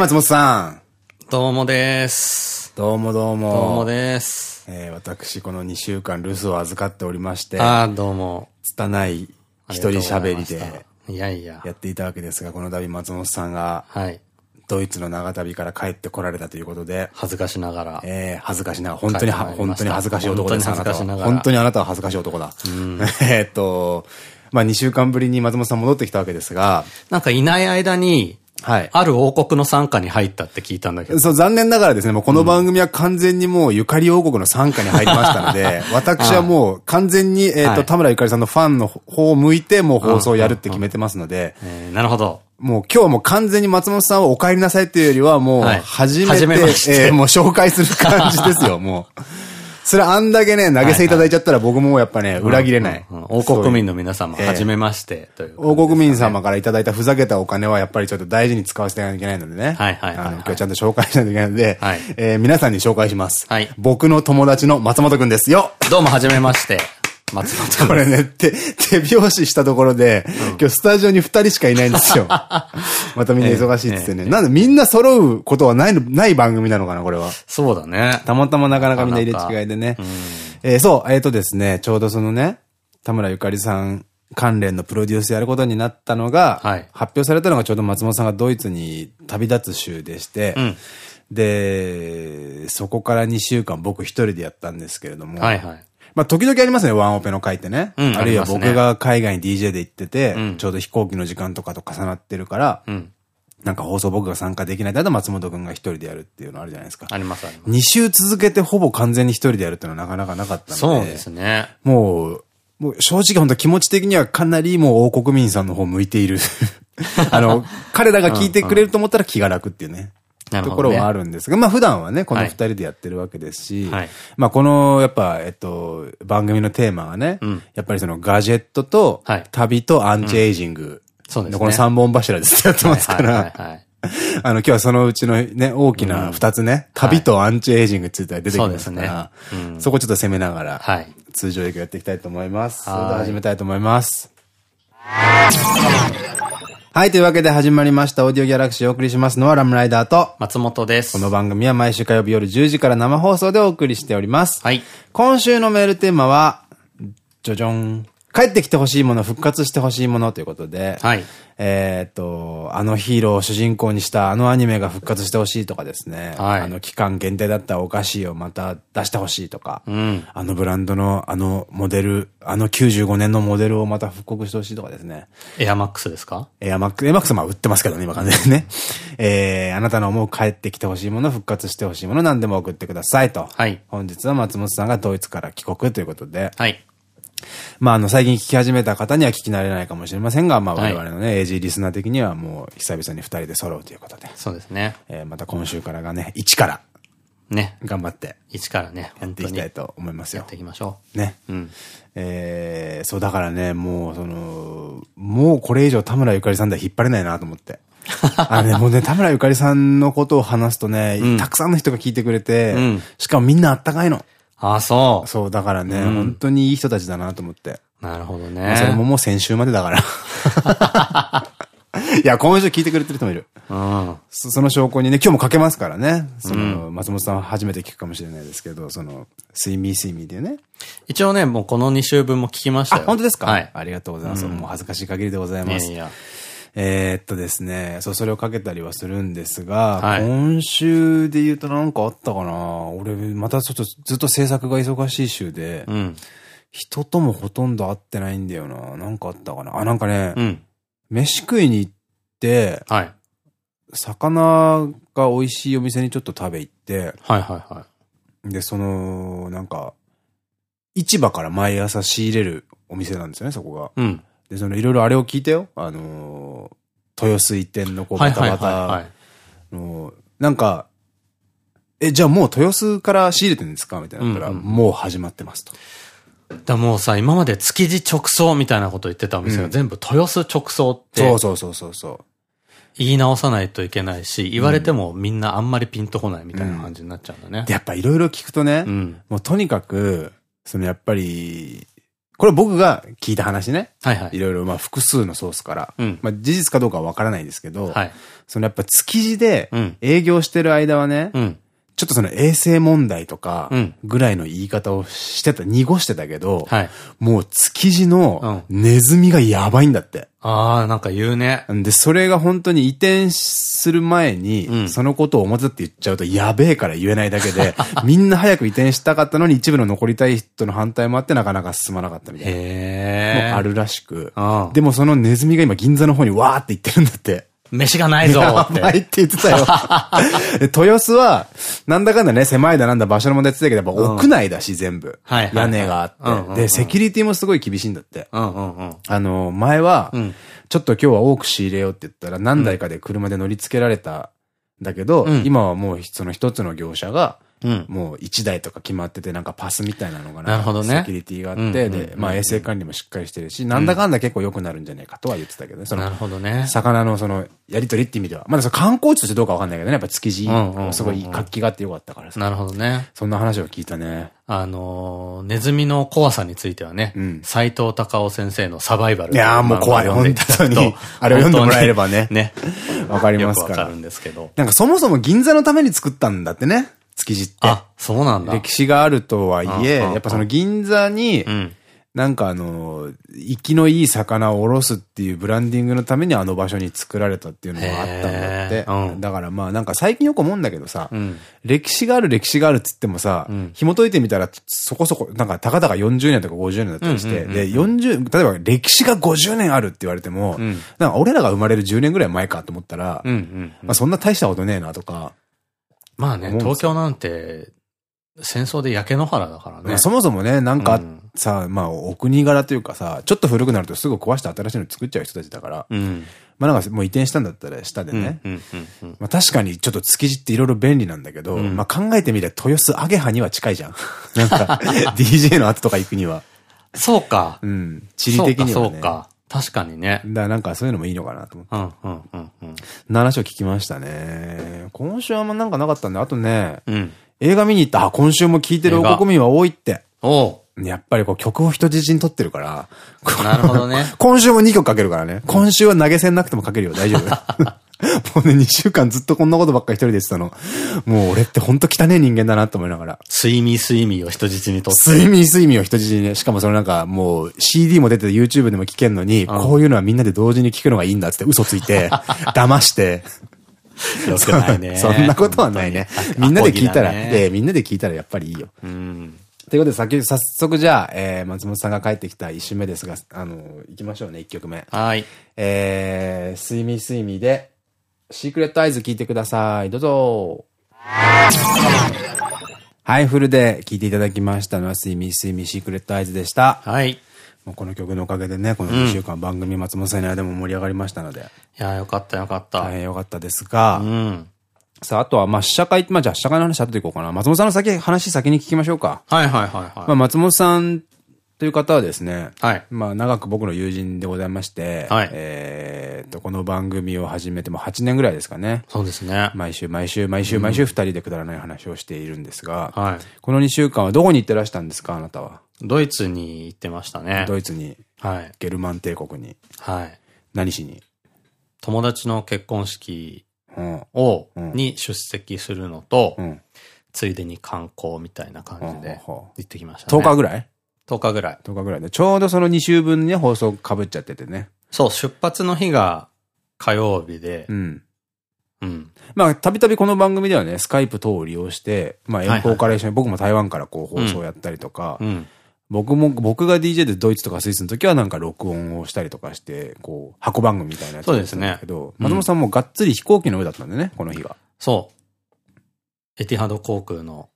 松本さん。どうもです。どうもどうも。どうもです。えー、私、この2週間留守を預かっておりまして、ああ、どうも。拙い一人喋りでいやいや。やっていたわけですが、この度松本さんがはい。ドイツの長旅から帰ってこられたということで、恥ずかしながら。えー、恥ずかしな、本当に本当に恥ずかしい男です。本当に恥ずかしながらあなたは本当にあなたは恥ずかしい男だ。えーっと、まあ2週間ぶりに松本さん戻ってきたわけですが、なんかいない間に、はい。ある王国の傘下に入ったって聞いたんだけど。そう、残念ながらですね、もうこの番組は完全にもうゆかり王国の傘下に入りましたので、私はもう完全に、えっ、と、はい田村ゆかりさんのファンの方を向いて、もう放送をやるって決めてますので、えーなるほど。もう今日はもう完全に松本さんをお帰りなさいっていうよりは、もうはい初めて、えーもう紹介する感じですよ、もう。それあんだけね、投げ銭いただいちゃったら僕もやっぱね、裏切れない。王国民の皆様、ええはじめまして、王国民様からいただいたふざけたお金はやっぱりちょっと大事に使わせていかなきゃいけないのでね。はいはい今日ちゃんと紹介しないといけないので、はいえー皆さんに紹介します。はい僕の友達の松本くんですよ。どうもはじめまして。松本これね、手、手拍子したところで、今日スタジオに二人しかいないんですよ。またみんな忙しいっつってね。なんでみんな揃うことはないの、ない番組なのかな、これは。そうだね。たまたまなかなかみんな入れ違いでね。えーそう、えっ、とですね、ちょうどそのね、田村ゆかりさん関連のプロデュースやることになったのが、はい発表されたのがちょうど松本さんがドイツに旅立つ週でして、んで、そこから2週間僕一人でやったんですけれども、はいはい。まあ時々ありますね、ワンオペの回ってね。うんあるいは僕が海外に DJ で行ってて、うんちょうど飛行機の時間とかと重なってるから、うん。なんか放送僕が参加できない間松本くんが一人でやるっていうのあるじゃないですか。ありますあります。2週続けてほぼ完全に一人でやるっていうのはなかなかなかったので。そうですね。もう、もう正直本当気持ち的にはかなりもう王国民さんの方向いている。あの、彼らが聞いてくれると思ったら気が楽っていうね。ところはあるんですが、まあ普段はね、この二人でやってるわけですし、はい。まあこの、やっぱ、えっと、番組のテーマがね、ん。やっぱりそのガジェットとはい、旅とアンチエイジング。そうですね。のこの三本柱でずっとやってますかはいはいら、はいはい。あの、今日はそのうちのね、大きな二つね、旅とアンチエイジングについては出てきますから、そこちょっと攻めながら、はい。通常営業やっていきたいと思います。そはい。れでは始めたいと思います。はい、というわけで始まりました、オーディオギャラクシーをお送りしますのはラムライダーと、松本です。この番組は毎週火曜日夜10時から生放送でお送りしております。はい。今週のメールテーマは、じゃじゃん。帰ってきてほしいもの、復活してほしいものということで、はい。えっと、あのヒーローを主人公にしたあのアニメが復活してほしいとかですね。はいあの期間限定だったお菓子をまた出してほしいとか。うん。あのブランドのあのモデル、あの95年のモデルをまた復刻してほしいとかですね。エアマックスですか？エアマックス、エアマックスは売ってますけどね、今完全にね。えー、あなたの思う帰ってきてほしいもの、復活してほしいもの、何でも送ってくださいと。はい本日は松本さんがドイツから帰国ということで。はい。まあ、あの、最近聞き始めた方には聞き慣れないかもしれませんが、まあ、はい我々のね、AG リスナー的にはもう、久々に二人で揃うということで。そうですね。えー、また今週からがね、一からね。頑張って一からね、やっていきたいと思いますよってい。きましょね。う。うん。えー、そうだからね、もうその、もうこれ以上田村ゆかりさんでは引っ張れないなと思って。あのね、もうね、田村ゆかりさんのことを話すとね、うんたくさんの人が聞いてくれて、うんしかもみんなあったかいの。ああ、そそう、だからね、うん本当にいい人たちだなと思って。う。なるほどまあそれもね。もう先週までだから。いや、今週聞いてくれてる人もいる。うん。そその証拠にね、今日もかけますからね。その、松本さんは初めて聞くかもしれないですけど、その、スイミースイミーでね。一応ね、もうこの2週分も聞きましたあ、よ。本当ですか？はい。ありがとうございます。もう恥ずかしい限りでございますいやい。や。えーっとですね、そう、それをかけたりはするんですが、はい今週で言うとなんかあったかな俺、またちょっとずっと制作が忙しい週で、うん。人ともほとんど会ってないんだよな。なんかあったかなあ、なんかね、うん。飯食いに行って、はい。魚が美味しいお店にちょっと食べ行って、はいはいはい。で、その、なんか、市場から毎朝仕入れるお店なんですよね、そこが。うん。で、その、いろいろあれを聞いたよ。あのー、豊洲移転のこう、バタバタ。の、なんか、え、じゃあもう豊洲から仕入れてるんですか？みたいなったら、うんうんもう始まってますと。だもうさ、今まで築地直送みたいなこと言ってたお店がうん全部豊洲直送ってそうそうそうそうそう。言い直さないといけないし、言われてもみんなあんまりピンとこないみたいな感じになっちゃうんだねで、。やっぱいろいろ聞くとね、うん。もうとにかく、そのやっぱり、これ僕が聞いた話ね。はいはい。いろいろ、まあ、複数のソースから。うんまあ、事実かどうかはわからないんですけど、はい。そのやっぱ築地でうん営業してる間はね、うん。ちょっとその衛生問題とかうん、ぐらいの言い方をしてた、濁してたけど、はい。もう築地のネズミがやばいんだって。ああ、なんか言うね。で、それが本当に移転する前に、うんそのことを表って言っちゃうとやべえから言えないだけで、みんな早く移転したかったのに一部の残りたい人の反対もあってなかなか進まなかったみたいな。へえ。もあるらしく。うん。でもそのネズミが今銀座の方にわーって行ってるんだって。飯がないぞやって。ばいって言ってたよ。で豊洲は、なんだかんだね、狭いだなんだ場所の問題って言ってたけど、やっぱ屋内だし、全部。屋根があって。で、セキュリティもすごい厳しいんだって。あの、前はうん、ちょっと今日は多く仕入れようって言ったら、何台かで車で乗り付けられたんだけど、うん今はもうその一つの業者が、うん。もう1台とか決まってて、なんかパスみたいなのがなるほどねセキュリティがあって、で、まあ衛生管理もしっかりしてるし、なんだかんだ結構良くなるんじゃないかとは言ってたけどね、そなるの、ほどね。魚のその、やりとりって意味では。まだその観光地としてどうかわかんないけどね、やっぱ築地すごい活気があってよかったからさ。なるほどね。そんな話を聞いたね。あのー、ネズミの怖さについてはねうん、斎藤隆夫先生のサバイバル。いやーもう怖い本当にあれを読んでもらえればねね。わかりよますからくわかる。んですけど。なんかそもそも銀座のために作ったんだってね、築地って。あ、そうなんだ。歴史があるとはいえ、やっぱその銀座にう、ん。なんかあの、生きのいい魚をおろすっていうブランディングのためにあの場所に作られたっていうのがあったんだってうんだからまあなんか最近よく思うんだけどさ、うん。歴史がある歴史があるっつってもさ、うん紐解いてみたらそこそこ、なんかたかだか40年とか50年だったりして、で、40、例えば歴史が50年あるって言われても、うんなんか俺らが生まれる10年ぐらい前かと思ったら。まあそんな大したことねえなとか、まあね、東京なんて、戦争で焼け野原だからね。まあそもそもね、なんかうんさ、まあお国柄というかさ、ちょっと古くなるとすぐ壊して新しいの作っちゃう人たちだから、うん。まあなんかもう移転したんだったら下でね。まあ確かにちょっと築地っていろいろ便利なんだけど、うんまあ考えてみれば豊洲アゲハには近いじゃん。なんか DJ の後とか行くには。そうか。うん。地理的にはね。そうか。確かにね。だからなんかそういうのもいいのかなと思って。うんうんうんうん。話を聞きましたね。今週はあんまなんかなかったんで、あとね、うん。映画見に行った。あ、今週も聞いてる王国民は多いって。おうやっぱりこう曲を人質に取ってるから。なるほどね。今週も2曲かけるからね。今週は投げ銭なくてもかけるよ。大丈夫。もうね、2週間ずっとこんなことばっかり一人で言ってたの。もう俺ってほんと汚ねえ人間だなと思いながら。睡眠睡眠を人質にとって。睡眠睡眠を人質にね。しかもそのなんかもう CD も出てて YouTube でも聴けんのに、こういうのはみんなで同時に聴くのがいいんだって嘘ついて、騙して。よくないね。そんなことはないね。みんなで聞いたら、ねええみんなで聞いたらやっぱりいいよ。うん。ということで、先、早速じゃあ、えー、松本さんが帰ってきた一週目ですが、あの、行きましょうね、一曲目。はい。えー、睡眠睡眠で、シークレットアイズ聞いてください。どうぞ。はい、フルで聴いていただきましたのは、睡眠睡眠シークレットアイズでした。はい。いもうこの曲のおかげでね、この2週間番組松本さんの間も盛り上がりましたので、や、よかったよかった。大変良かったですが、うん。さあ、あとは、まあ、試写会、まあ、じゃあ試写会の話後でいこうかな。松本さんの先、話先に聞きましょうか。はいはいはいまあ、はい。松本さんという方はですね、はい。まあ、長く僕の友人でございまして、はいえーと、この番組を始めても8年ぐらいですかね。そうですね。毎週毎週毎週毎週2人でくだらない話をしているんですが、はい。この2週間はどこに行ってらしたんですかあなたは？ドイツに行ってましたね。ドイツに、はい。ゲルマン帝国に、はい。何しに？友達の結婚式うん。を、うんに出席するのと、うん。ついでに観光みたいな感じで行ってきましたね。10日ぐらい？10日ぐらい。10日ぐらいで。ちょうどその2週分にね、放送被っちゃっててね。そう、出発の日が火曜日でう、ん。うん。まあ、たびたびこの番組ではね、スカイプ等を利用して、まあ、遠方から一緒に、僕も台湾からこう放送やったりとか、うん。僕も、僕が DJ でドイツとかスイスの時はなんか録音をしたりとかして、こう、箱番組みたいなやつをやってたんだけど、ね松本さんもがっつり飛行機の上だったんでね、この日が。そう。エティハド航空の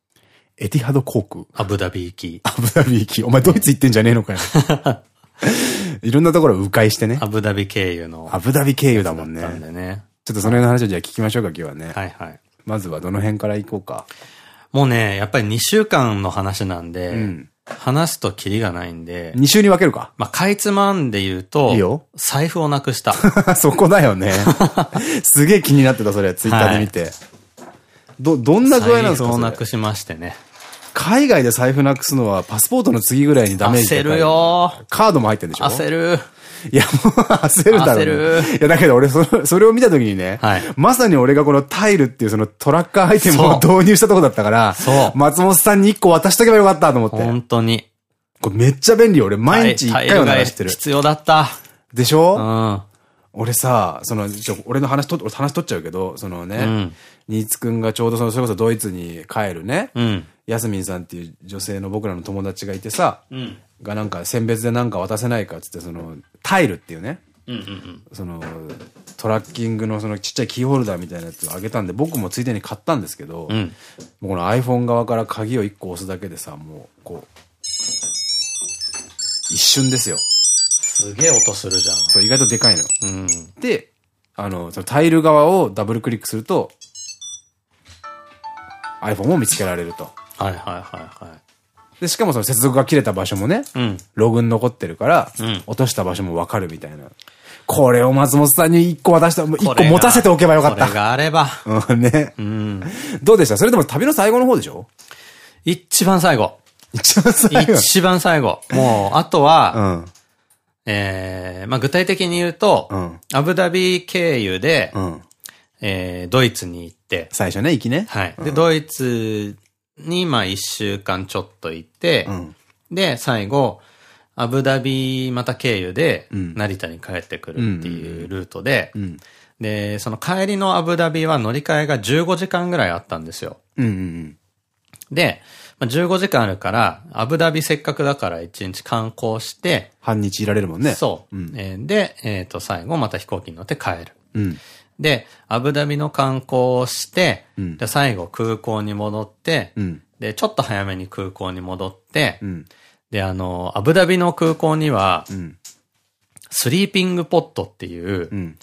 エティハド航空。アブダビ行き。アブダビ行き。お前ドイツ行ってんじゃねえのかよ。いろんなところを迂回してねア。ブダビ経由の。アブダビ経由だもんねんでね。ちょっとその辺の話をじゃあ聞きましょうか、今日はね。はいはい。まずはどの辺から行こうか。もうね、やっぱり2週間の話なんで、うん。話すとキリがないんで、2週に分けるか？まあ、かいつまんで言うと、いいよ財布をなくした。そこだよね。すげえ気になってた、それ、ツイッターで見て。ど、どんな具合なんですか財布をなそくしましてね。海外で財布なくすのはパスポートの次ぐらいにダメージ焦るよカードも入ってるんでしょ？焦る。いや、もう焦るだろう、ね。焦るいや、だけど俺それ、それを見たときにね、はいまさに俺がこのタイルっていうそのトラッカーアイテムを導入したとこだったから、そう松本さんに1個渡しとけばよかったと思って。本当に。これめっちゃ便利よ。俺毎日1回は流してる。必要だった。でしょ、うん。俺さ、その、ちょ俺の話と、俺話取っちゃうけど、そのね、うん新津くんがちょうどその、それこそドイツに帰るね、うん。ヤスミンさんっていう女性の僕らの友達がいてさ、うん。がなんか選別でなんか渡せないかっつって、その、タイルっていうね。その、トラッキングのそのちっちゃいキーホルダーみたいなやつをあげたんで、僕もついでに買ったんですけど、うん。もうこの iPhone 側から鍵を1個押すだけでさ、もう、こう、一瞬ですよ。すげえ音するじゃん。そう、意外とでかいの。うん。で、あの、そのタイル側をダブルクリックすると、iPhone を見つけられると。はいはいはいはい。で、しかもその接続が切れた場所もね、うん。ログに残ってるから、うん落とした場所もわかるみたいな。これを松本さんに一個渡した、一個持たせておけばよかっこれた。があれば。うん、ね。うん。どうでした？それでも旅の最後の方でしょ？一番最後。一番最後。一番最後。もう、あとは、うん。えー、まあ具体的に言うと、うんアブダビ経由で、うん。えー、ドイツに行って、最初ね、行きね。はい。で、ドイツに、まあ一週間ちょっと行って、うん。で、最後、アブダビまた経由で、うん成田に帰ってくるっていうルートで、うん。で、その帰りのアブダビは乗り換えが15時間ぐらいあったんですよ。うんうんで、まあ、15時間あるから、アブダビせっかくだから1日観光して、半日いられるもんね。そう。うんえーで、えっ、と、最後また飛行機に乗って帰る。うん。で、アブダビの観光をして、うんで、最後空港に戻って、うん。で、ちょっと早めに空港に戻って、うん。で、あの、アブダビの空港には、うん。スリーピングポットっていう、うん。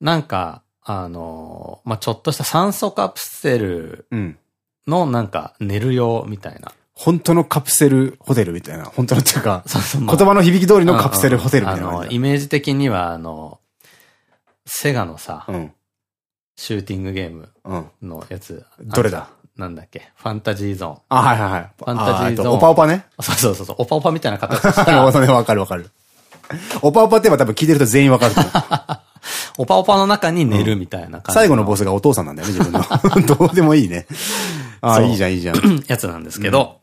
なんか、あの、まあ、ちょっとした酸素カプセルうん。のなんか寝る用みたいな。本当のカプセルホテルみたいな。本当のっていうか、そうそう言葉の響き通りのカプセルホテルみたいなイメージ的には、あの、セガのさ、だ。うん。シューティングゲームうん。のやつ。どれだ？なんだっけ？ファンタジーゾーン。あ、はいはいはい。ファンタジーゾーンオパオパね。そうそうそうそう、オパオパみたいな形した。わかるわかる。オパオパって言えば多分聞いてる人全員わかる。オパオパの中に寝るみたいな感じ。最後のボスがお父さんなんだよね、自分の。どうでもいいね。ああ、いいじゃん、いいじゃん。やつなんですけど、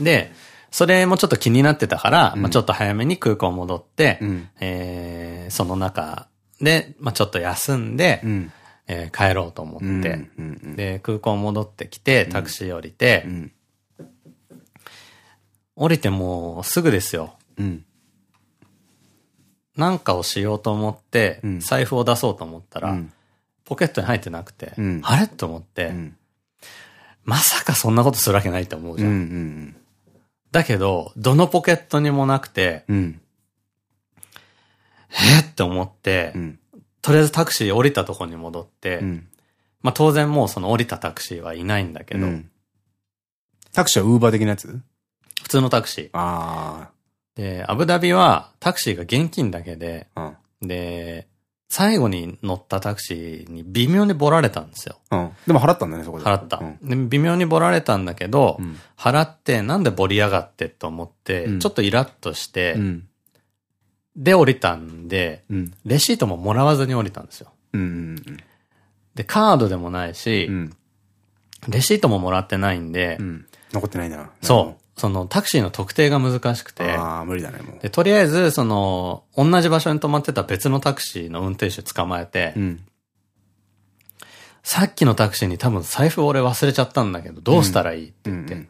で、それもちょっと気になってたから、まあちょっと早めに空港戻って、うんえーその中で、まあちょっと休んで、うん。えー帰ろうと思って、うんうんうんで、空港戻ってきて、タクシー降りて、うん。降りてもうすぐですよ。うん。なんかをしようと思って、うん財布を出そうと思ったら、うんポケットに入ってなくて、うんあれ？と思って、うん。まさかそんなことするわけないと思うじゃん。ん。だけど、どのポケットにもなくて、うん。えって思って、うん。とりあえずタクシー降りたとこに戻って、うん。まあ当然もうその降りたタクシーはいないんだけど、うんタクシーはウーバー的なやつ？普通のタクシー。あで、アブダビはタクシーが現金だけで、あ。で、最後に乗ったタクシーに微妙にボられたんですよ。うん。うん。でも払ったんだね、そこで。払った。うん。で微妙にボられたんだけど、うん払ってなんでボりやがってと思って、うんちょっとイラッとして、うん。で降りたんで、うん。レシートももらわずに降りたんですよ。うん。で、カードでもないし、うん。レシートももらってないんで、うん。残ってないな。そう。そのタクシーの特定が難しくて、ああ、無理だね、もう。で、とりあえず、その、同じ場所に止まってた別のタクシーの運転手捕まえて、うん。さっきのタクシーに多分財布俺忘れちゃったんだけど、どうしたらいいって言って、うんうん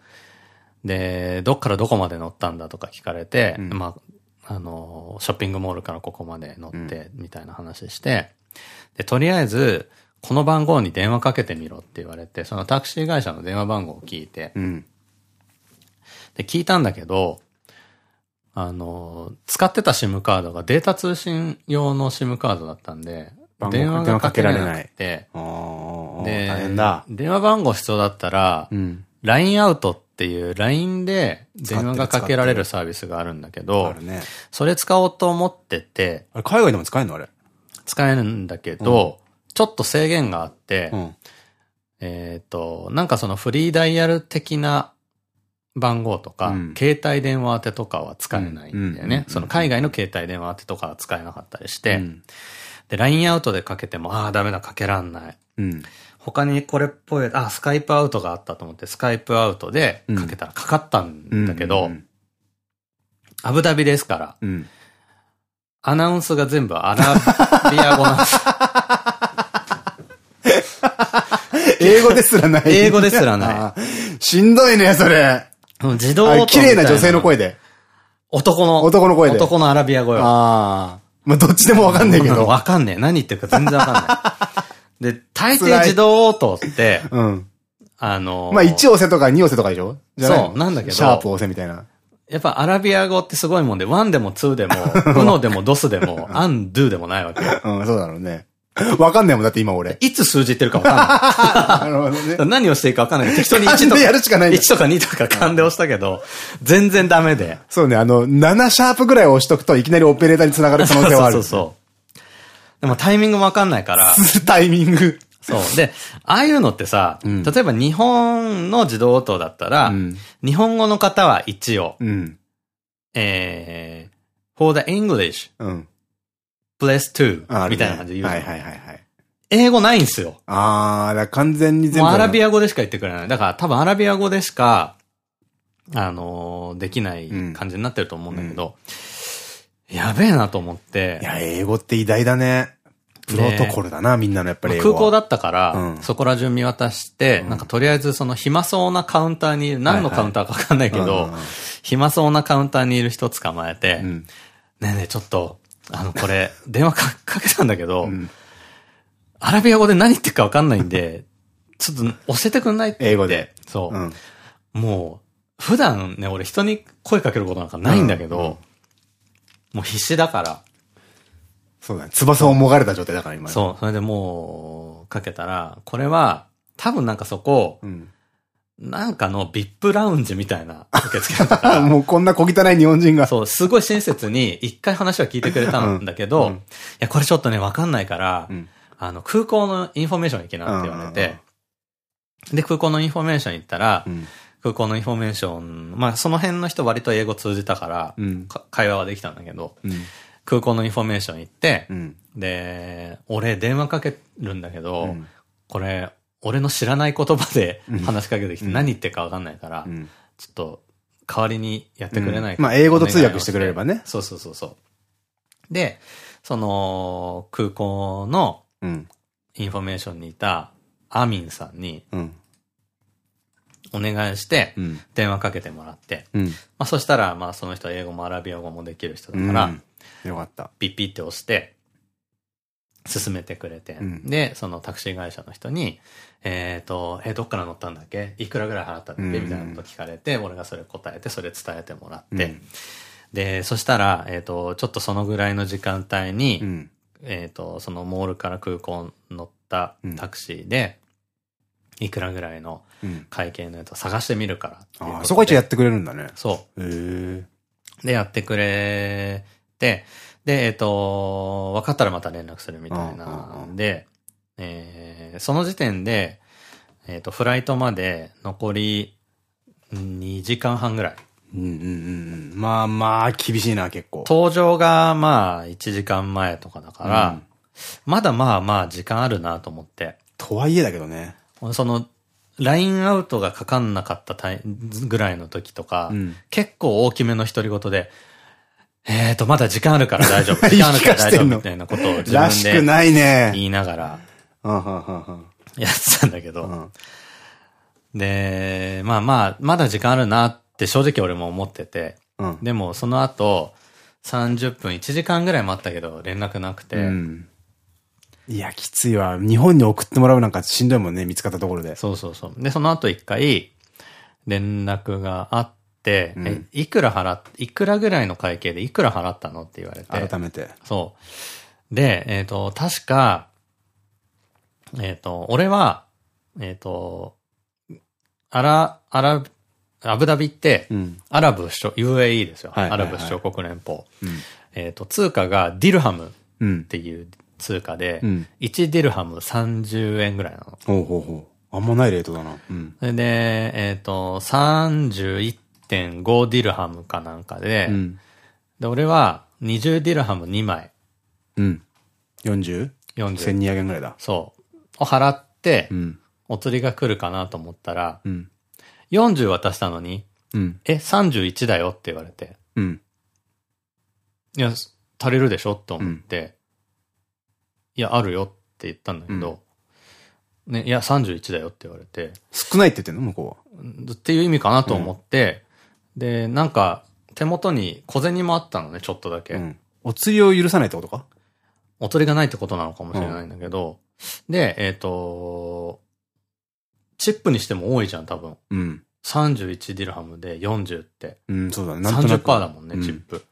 で、どっからどこまで乗ったんだとか聞かれて、うんまあ、あの、ショッピングモールからここまで乗って、みたいな話して、で、とりあえず、この番号に電話かけてみろって言われて、そのタクシー会社の電話番号を聞いて、うん。で、聞いたんだけど、あの、使ってた SIM カードがデータ通信用の SIM カードだったんで、電話がかけられなくて。で。電話番号必要だったら、うん。LINE アウトっていう LINE で電話がかけられるサービスがあるんだけあどる、ね。それ使おうと思ってて、あれ、海外でも使えるの？あれ。使えるんだけど、ちょっと制限があって、うん。えっと、なんかそのフリーダイヤル的な番号とか、うん携帯電話宛てとかは使えないんだよ。ねその海外の携帯電話宛てとかは使えなかったりして、うんで、LINE アウトでかけても、ああ、ダメだ、かけらんない。うん。他にこれっぽい、あ、スカイプアウトがあったと思って、スカイプアウトでかけたらかかったんだけど、うんアブダビですから、うん。アナウンスが全部アラビア語なんです。英語ですらない。英語ですらない しんどいね、それ。自動あ音綺麗な女性の声で。男の。男の声で男のアラビア語よ。ああ。まあ、どっちでもわかんないけど。わかんねえ。何言ってるか全然わかんない。で、大抵自動応答って、うん。あのーまあ、1押せとか2押せとかでしょ？そうなんだけどシャープ押せみたいな。やっぱアラビア語ってすごいもんで、 one でも two でも、uno でも dos でも、 un deux でもないわけよ。うん、そうだろうね。わかんないもん、だって今俺。いつ数字言ってるかわかんない。なるほどね。何をしていいかわかんない適当に1勘でとか、やるしかないんだ1とか2とか勘で押したけど、全然ダメで。そうね、あの、7シャープぐらい押しとくといきなりオペレーターに繋がる可能性はある。そうそうそう。でもタイミングもわかんないから、タイミング。そう。で、ああいうのってさ、うん例えば日本の自動応答だったら、うん日本語の方は1を、うん。えー、for the English, うん。Bless あ to, みたいな感じで言うはいはいはいはい。英語ないんすよ。あー、だ完全に全部。アラビア。ア語でしか言ってくれない。だから多分アラビア語でしか、あのーできない感じになってると思うんだけど、やべえなと思ってい、や、英語って偉大だね。プロトコルだな、みんなのやっぱり。空港だったから、うんそこら中見渡して、なんかとりあえずその暇そうなカウンターに何のカウンターかわかんないけどうんうんうん、暇そうなカウンターにいる人捕まえて、うん。ねえねえちょっと、あの、これ、電話かかけたんだけど、んアラビア語で何言ってるかわかんないんで、ちょっと教えてくんない。英語でそう。うん。もう、普段ね、俺人に声かけることなんかないんだけど、うんうんもう必死だから、そうだね。翼をもがれた状態だから今。そう、それでもう、かけたら、これは、多分なんかそこ、うん。なんかの VIP ラウンジみたいな受付だった もうこんな小汚い日本人が。そう、すごい親切に一回話は聞いてくれたんだけど、うんうんいや、これちょっとね、わかんないから、うんあの、空港のインフォメーション行けなって言われて、で、空港のインフォメーション行ったら、うん。空港のインフォメーション、まあ、その辺の人割と英語通じたから、うんか会話はできたんだけど、うん。空港のインフォメーション行って、うん。で、俺電話かけるんだけど、うんこれ、俺の知らない言葉で話しかけてきてうん何言ってるかわかんないから、うんちょっと代わりにやってくれないか、うんまあ英語と通訳してくれればねそうそうそうそう。で、その空港のうん。インフォメーションにいたアミンさんにうん。お願いしてうん。電話かけてもらって、うん。まあそしたらまあその人は英語もアラビア語もできる人だから、うんよかった。ピッピって押して、進めてくれて、うんで、そのタクシー会社の人に、えっ、と、えどっから乗ったんだっけ？いくらぐらい払ったんだっけ、うんみたいなこと聞かれて、俺がそれ答えて、それ伝えてもらって、うんで、そしたら、えっ、と、ちょっとそのぐらいの時間帯に、うん。えっと、そのモールから空港に乗ったタクシーで、いくらぐらいのうん。会計のやつを探してみるからああ、そこは一応やってくれるんだね。そう。へえ。で、やってくれて、で、えっ、と、分かったらまた連絡するみたいなんで、えーその時点で、えっ、と、フライトまで残り2時間半ぐらい。うんうんうんうん。まあまあ、厳しいな、結構。搭乗がまあ1時間前とかだから、うんまだまあまあ時間あるなと思って、とはいえだけどね。その、ラインアウトがかかんなかったタイぐらいの時とか、うん結構大きめの独り言で、えーと、まだ時間あるから大丈夫。時間あるから大丈夫みたいなことを自ら分でしくないね。言いながらやってたん。だけど、で、まあまあ、まだ時間あるなって正直俺も思ってて、でもその後、30分、1時間ぐらい待ったけど連絡なくて、うん。いや、きついわ。日本に送ってもらうなん。かしん。どいもん。ね、見つかったところで。そうそうそう。で、その後一回、連絡があって、うん、いくら払っ、いくらぐらいの会計でいくら払ったのって言われて。改めて。そう。で、えっ、と、確か、えっ、と、俺は、えっ、と、アラ、アラ、アブダビって、うん。アラブ首長、UAE ですよ。アラブ首長国連邦。うん。えっ、と、通貨がディルハムっうん。ていう通貨で、うん1ディルハム30円ぐらいなの。ほうほうほあんまないレートだな。うん。それで、えっ、と、31.5ディルハムかなんかで、うん。で、俺は20ディルハム2枚、うん。40?1200 40。円ぐらいだ。そう。を払ってう、ん。お釣りが来るかなと思ったら、うん。40渡したのに、うん。え、31だよって言われて、うん。いや、足りるでしょって思って、いや、あるよって言ったんだけど、ね、いや、31だよって言われて、少ないって言ってんの向こっていう意味かなと思って、で、なんか、手元に小銭もあったのね、ちょっとだけ。お釣りを許さないってことか？お釣りがないってことなのかもしれないんだけど、で、えっ、と、チップにしても多いじゃん、多分。うん。31ディルハムで40って。うん、そうだね。なんとな30%く。だもんね、うんチップ。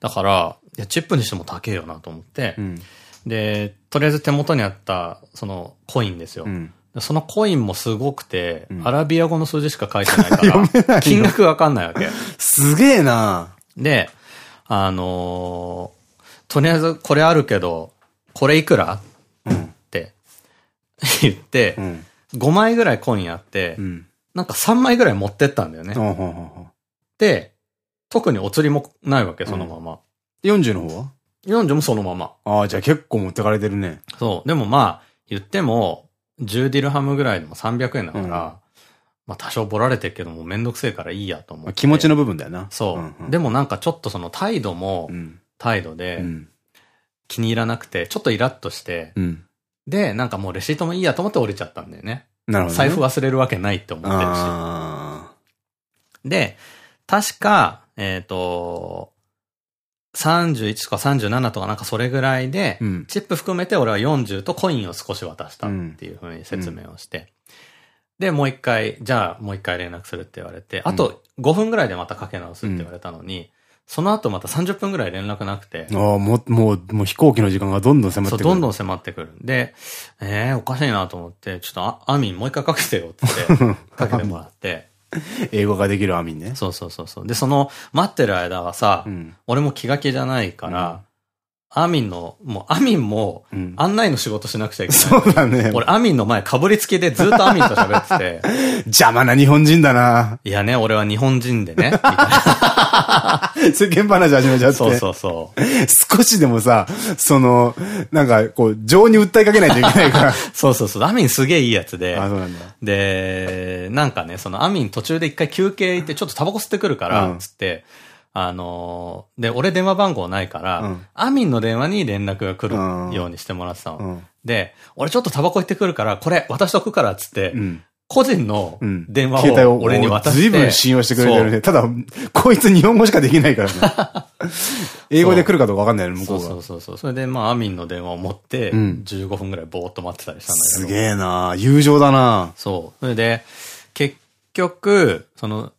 だから、いや、チップにしても高えよなと思って、うん。で、とりあえず手元にあった、その、コインですよ。うん。でそのコインもすごくて、うんアラビア語の数字しか書いてないから、よ金額わかんないわけ。すげえなで、あのーとりあえずこれあるけど、これいくら？言ってう、ん。5枚ぐらいコインあって、うん。なんか3枚ぐらい持ってったんだよね。で、特にお釣りもないわけ、そのまま。40の方は？40もそのまま。ああ、じゃあ結構持ってかれてるね。そう。でもまあ、言っても、10ディルハムぐらいでも300円だから、うんまあ多少ボられてるけどもめんどくせえからいいやと思って。気持ちの部分だよな。そう。んんでもなんかちょっとその態度もうん。態度でうん。気に入らなくて、ちょっとイラッとして、うん。で、なんかもうレシートもいいやと思って降りちゃったんだよね。なるほどね。財布忘れるわけないって思ってるし。あで、確か、えっ、と、31とか37とかなんかそれぐらいで、ーうん。チップ含めて俺は40とコインを少し渡したっていうふうに説明をして。で、もう一回、じゃあもう一回連絡するって言われて、あと5分ぐらいでまたかけ直すって言われたのに、その後また30分ぐらい連絡なくて、ああ、もう、もう、もう飛行機の時間がどんどん迫ってそう、くる。どんどん迫ってくる。で、ええー、おかしいなと思って、ちょっとあアミンもう一回かけてよって かけてもらって、英語ができるアミンね。そうそうそうそう。で、その待ってる間はさ、うん。俺も気が気じゃないから、アミンの、もうアミンもうん。案内の仕事しなくちゃいけない。そうだね。俺、アミンの前かぶりつきでずっとアミンと喋ってて、邪魔な日本人だな。いやね、俺は日本人でね。世間話始めちゃって。そうそうそう。少しでもさ、その、なんか、こう、情に訴えかけないといけないから。そうそうそう。アミンすげえいいやつで。あ、そうなんだ。で、なんかね、そのアミン途中で一回休憩行ってちょっとタバコ吸ってくるから、うんつって、あのーで、俺電話番号ないから、うんアミンの電話に連絡が来るうんようにしてもらってたの。うん。で、俺ちょっとタバコ行ってくるから、これ渡しとくから、つって、うん。個人のうん。電話携帯を俺に渡して。随分信用してくれてるね。ただ、こいつ日本語しかできないからね。英語で来るかどうかわかんないよね、向こううそう。そうそう。それで、まあ、アミンの電話を持って、うん15分ぐらいぼーっと待ってたりしたんだけど。すげえな友情だなそう。それで、結局、その、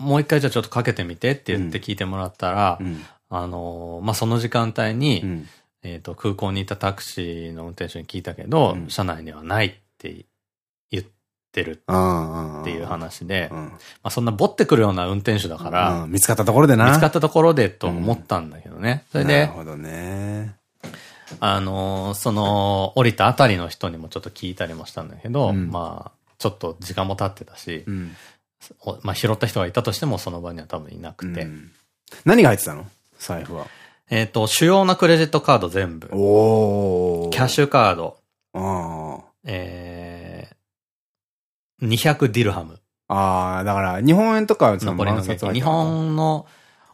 もう一回じゃあちょっとかけてみてって言って聞いてもらったら、うん。あのー、まあ、その時間帯に、うん。えっと、空港にいたタクシーの運転手に聞いたけど、うん車内にはないって言ってる。っていう話で、うん。まあ、そんなぼってくるような運転手だから、うん見つかったところでな。見つかったところでと思ったんだけどね。それで、なるほどね。あのー、その、降りたあたりの人にもちょっと聞いたりもしたんだけど、うんまあ、ちょっと時間も経ってたし、まあ、拾った人がいたとしてもその場には多分いなくて。うん何が入ってたの？財布は。えっと、主要なクレジットカード全部。おキャッシュカード、ュ。えー、200ディルハム。ああ。だから、日本円とか、残りの。日本の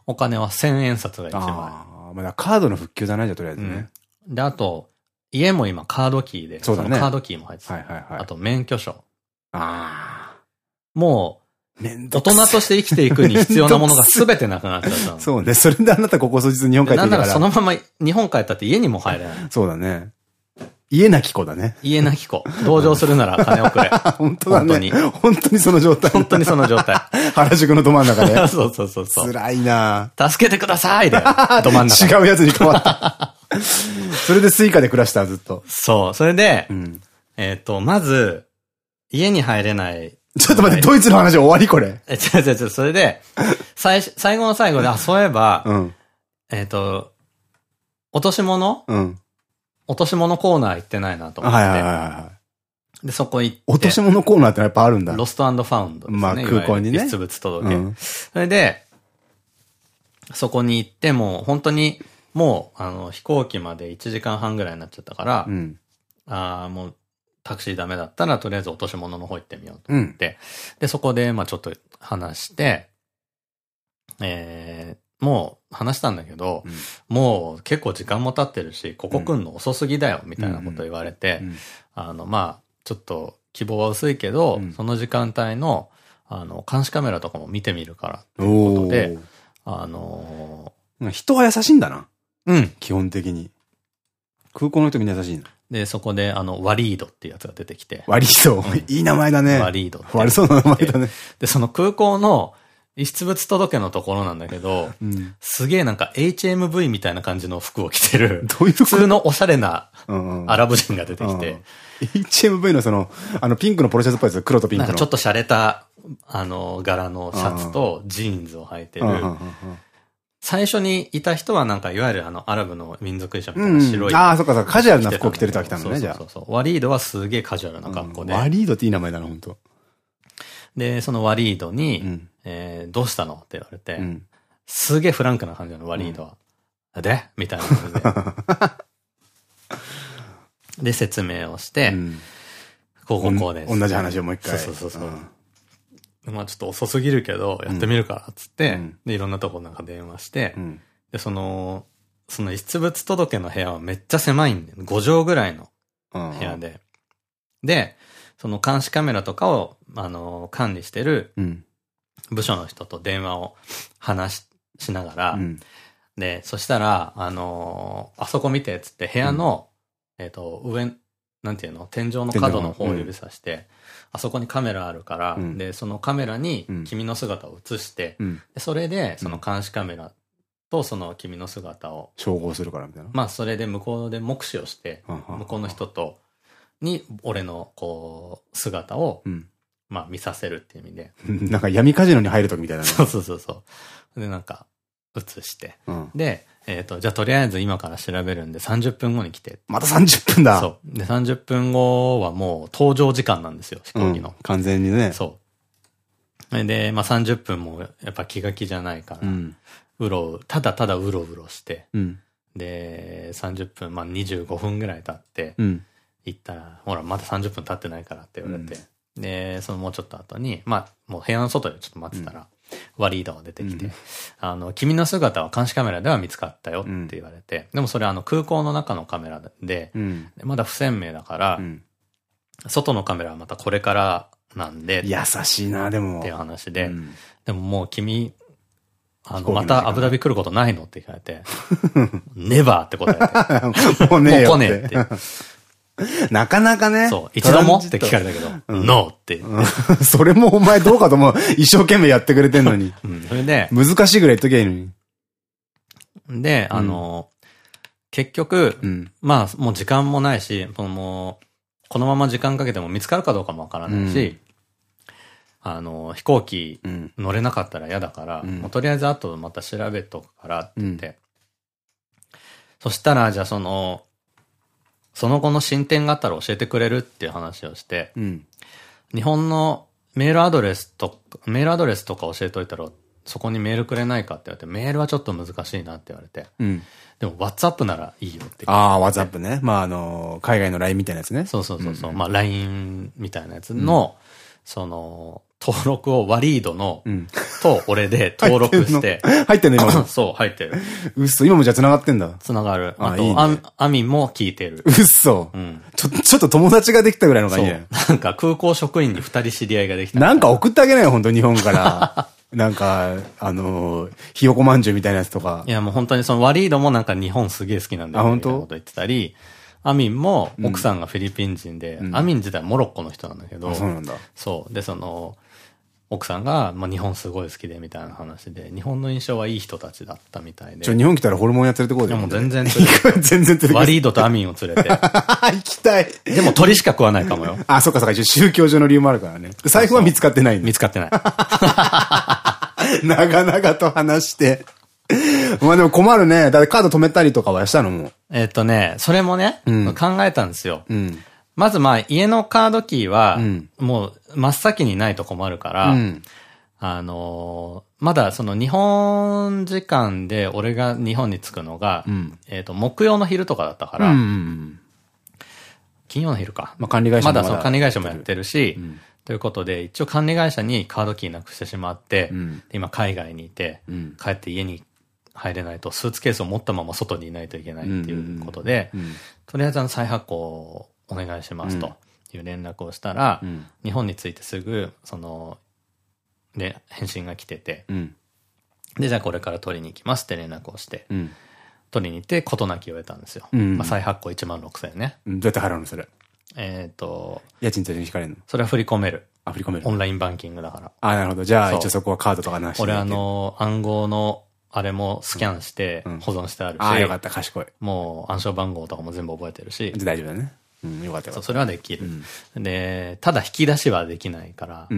お金は1000円札が1枚。ああ、まあだカードの復旧だな、じゃあとりあえずね。で、あと、家も今カードキーで、そうだねのカードキーも入ってた。はいはいはい。あと、免許証。ああ。もう、大人として生きていくに必要なものが全てなくなっちゃったの。そうね。それであなたここ数日日本帰ってなんなきたからら。そのまま日本帰ったって家にも入れない。そうだね。家なき子だね。家なき子。同情するなら金をくれ。本当だね。本当に本当にその状態。本当にその状態。原宿のど真ん中で。そうそうそうそう。辛いな助けてくださいだよ。ど真ん中。違うやつに変わった。それで Suica で暮らした、ずっと。そう。それでう、ん。えっと、まず、家に入れない。ちょっと待って、ドイツの話終わりこれ。え、違う違う違う。それで、最初、最後の最後で、あ、そういえば、うん。えっと、落とし物？うん。落とし物コーナー行ってないなと思って。はいはいはいはで、そこ行って。落とし物コーナーってやっぱあるんだ。ロストファウンドですね。まあ空港にねいわゆる遺失物届け。うんそれで、そこに行っても、本当に、もう、あの、飛行機まで1時間半ぐらいになっちゃったから、うん。ああ、もう、タクシーダメだったら、とりあえず落とし物の方行ってみようと思って、で、そこで、まあちょっと話して、えー、もう話したんだけど、うんもう結構時間も経ってるし、ここ来んの遅すぎだよ、みたいなこと言われて、うんあの、まあちょっと希望は薄いけど、うんその時間帯の、あの、監視カメラとかも見てみるから、ということで、あのおー人は優しいんだな。ーうん。基本的に。空港の人みんな優しいな。で、そこで、あの、ワリードっていうやつが出てきて、悪い人。いい名前だね。ワリード悪そうな名前だね。で、その空港の遺失物届けのところなんだけど、うん。すげえなんか HMV みたいな感じの服を着てる、どういう普通のおしゃれなうんうんアラブ人が出てきてうん、HMV のその、あの、ピンクのポロシャツっぽいやつ、黒とピンクの。なんかちょっと洒落た、あの、柄のシャツとジーンズを履いてるうんうんうんうん最初にいた人はなんかいわゆるあのアラブの民族衣装みたいな白い。ああ、そっかそっか。カジュアルな服を着てる人が来たのね、じゃあ。そうそうそう。ワリードはすげえカジュアルな格好で。ワリードっていい名前だな、本当で、そのワリードに、うんえーどうしたのって言われて、うん。すげえフランクな感じなの、ワリードは。でみたいな感じで。で、説明をして、うんこうこうこうです。同じ話をもう一回。そうそうそうまあちょっと遅すぎるけど、やってみるから、つって、うんで、いろんなとこなんか電話して、うん。で、その、その遺失物届の部屋はめっちゃ狭いんで、5畳ぐらいのうん部屋で。で、その監視カメラとかを、あの、管理してるうん。部署の人と電話を話ししながら、うん。で、そしたら、あのあそこ見て、つって部屋の、えっと、上、なんていうの？天井の角の方を指さして、あそこにカメラあるから、うんで、そのカメラにうん君の姿を映して、うん。でそれで、その監視カメラとその君の姿を、照合するからみたいな？まあ、それで向こうで目視をして、向こうの人と、に、俺の、こう、姿を、うん。まあ、見させるっていう意味で。なんか闇カジノに入るときみたいなね。そうそうそうそう。で、なんか、映して。うん。で、えっ、と、じゃあとりあえず今から調べるんで30分後に来て。また30分だ。そう。で、30分後はもう搭乗時間なんですよ、飛うん行機の。完全にね。そう。で、まあ30分もやっぱ気が気じゃないから、うん。うろう、ただただうろうろして、うん。で、30分、まあ25分ぐらい経って、うん。行ったら、ほら、まだ30分経ってないからって言われて、で、そのもうちょっと後に、まあ、もう部屋の外でちょっと待ってたら、ワリーが出てきて、うんあの、君の姿は監視カメラでは見つかったよって言われて、でもそれあの空港の中のカメラで、うん。でまだ不鮮明だから、うん。外のカメラはまたこれからなんで、優しいな、でも。っていう話で、うんでももう君、あの、またアブダビ来ることないの？って聞かれて、ネバーって答えて、もうねえよもう来ねえって。なかなかね。そう、一度も？ってト聞かれたけど、ノーって それもお前どうかと思う。一生懸命やってくれてんのに。うんそれで、難しいぐらい言っときゃいいのに。で、あの、結局、うん。まあ、もう時間もないし、このもう、このまま時間かけても見つかるかどうかもわからないし、あの、飛行機うん。乗れなかったら嫌だから、うんもうとりあえず後また調べとくからって言って、そしたら、じゃあその、その後の進展があったら教えてくれるっていう話をして、うん。日本のメールアドレスと、メールアドレスとか教えといたら、そこにメールくれないかって言われて、メールはちょっと難しいなって言われて、うん。でも WhatsApp ならいいよってああ、ワザップね。まあ、あの、海外の LINE みたいなやつね。そうそうそうそう。まあ LINE みたいなやつの、その、登録をワリードの、うん。と俺で 登録して、入ってんの今も？そう、入ってる。嘘、今もじゃ繋がってんだ。つながる。ああいいねと、アミンも聞いてる。嘘う。ん。ちょ、ちょっと友達ができたぐらいの感じね。。なんか空港職員に二人知り合いができた。なんか送ってあげないよ、本当日本から。なんか、あの、ひよこまんじゅうみたいなやつとかい。やもう本当にそのワリードもなんか日本すげえ好きなんだよあ本当？と言ってたり、アミンも奥さんがフィリピン人で、うんアミン自体モロッコの人なんだけど、あ、そうなんだ。そう。で、その、奥さんが、まあ、日本すごい好きでみたいな話で、日本の印象はいい人たちだったみたいで。ちょ、日本来たらホルモンや連れてこうぜ。いやもう全然連然。全然連れてこ ワリードとアミンを連れて。行きたい。でも鳥しか食わないかもよ。あ、そっかそっか、一応宗教上の理由もあるからね。財布は見つかってない見つかってない。長々と話して。まあでも困るね。だってカード止めたりとかはしたのもえっとね、それもね、うん考えたんですよ。う。うん。まずまあ、家のカードキーは、もう、真っ先にないと困るから、あのー、まだその日本時間で俺が日本に着くのが、うん、えっと、木曜の昼とかだったから、金曜の昼か。まあ管理会社もまだその管理会社もやってるし、うん、ということで、一応管理会社にカードキーなくしてしまって、うん、今海外にいて、帰って家に入れないと、スーツケースを持ったまま外にいないといけないっていうことで、とりあえずあの再発行をお願いしますという連絡をしたら、日本に着いてすぐ、その、で、返信が来てて、うん、で、じゃあこれから取りに行きますって連絡をして、うん、取りに行って事なきを得たんですよ。うん、まあ再発行1万6000円ね。どうやって払うのそれ。えっと。家賃と引かれるの？それは振り込める。あ、振り込める。オンラインバンキングだから。あ、なるほど。じゃあ一応そこはカードとかなし俺あの、暗号のあれもスキャンして保存してあるし。あ、よかった、賢い。もう暗証番号とかも全部覚えてるし。大丈夫だね。うん、よかったそう、それはできる。で、ただ引き出しはできないから、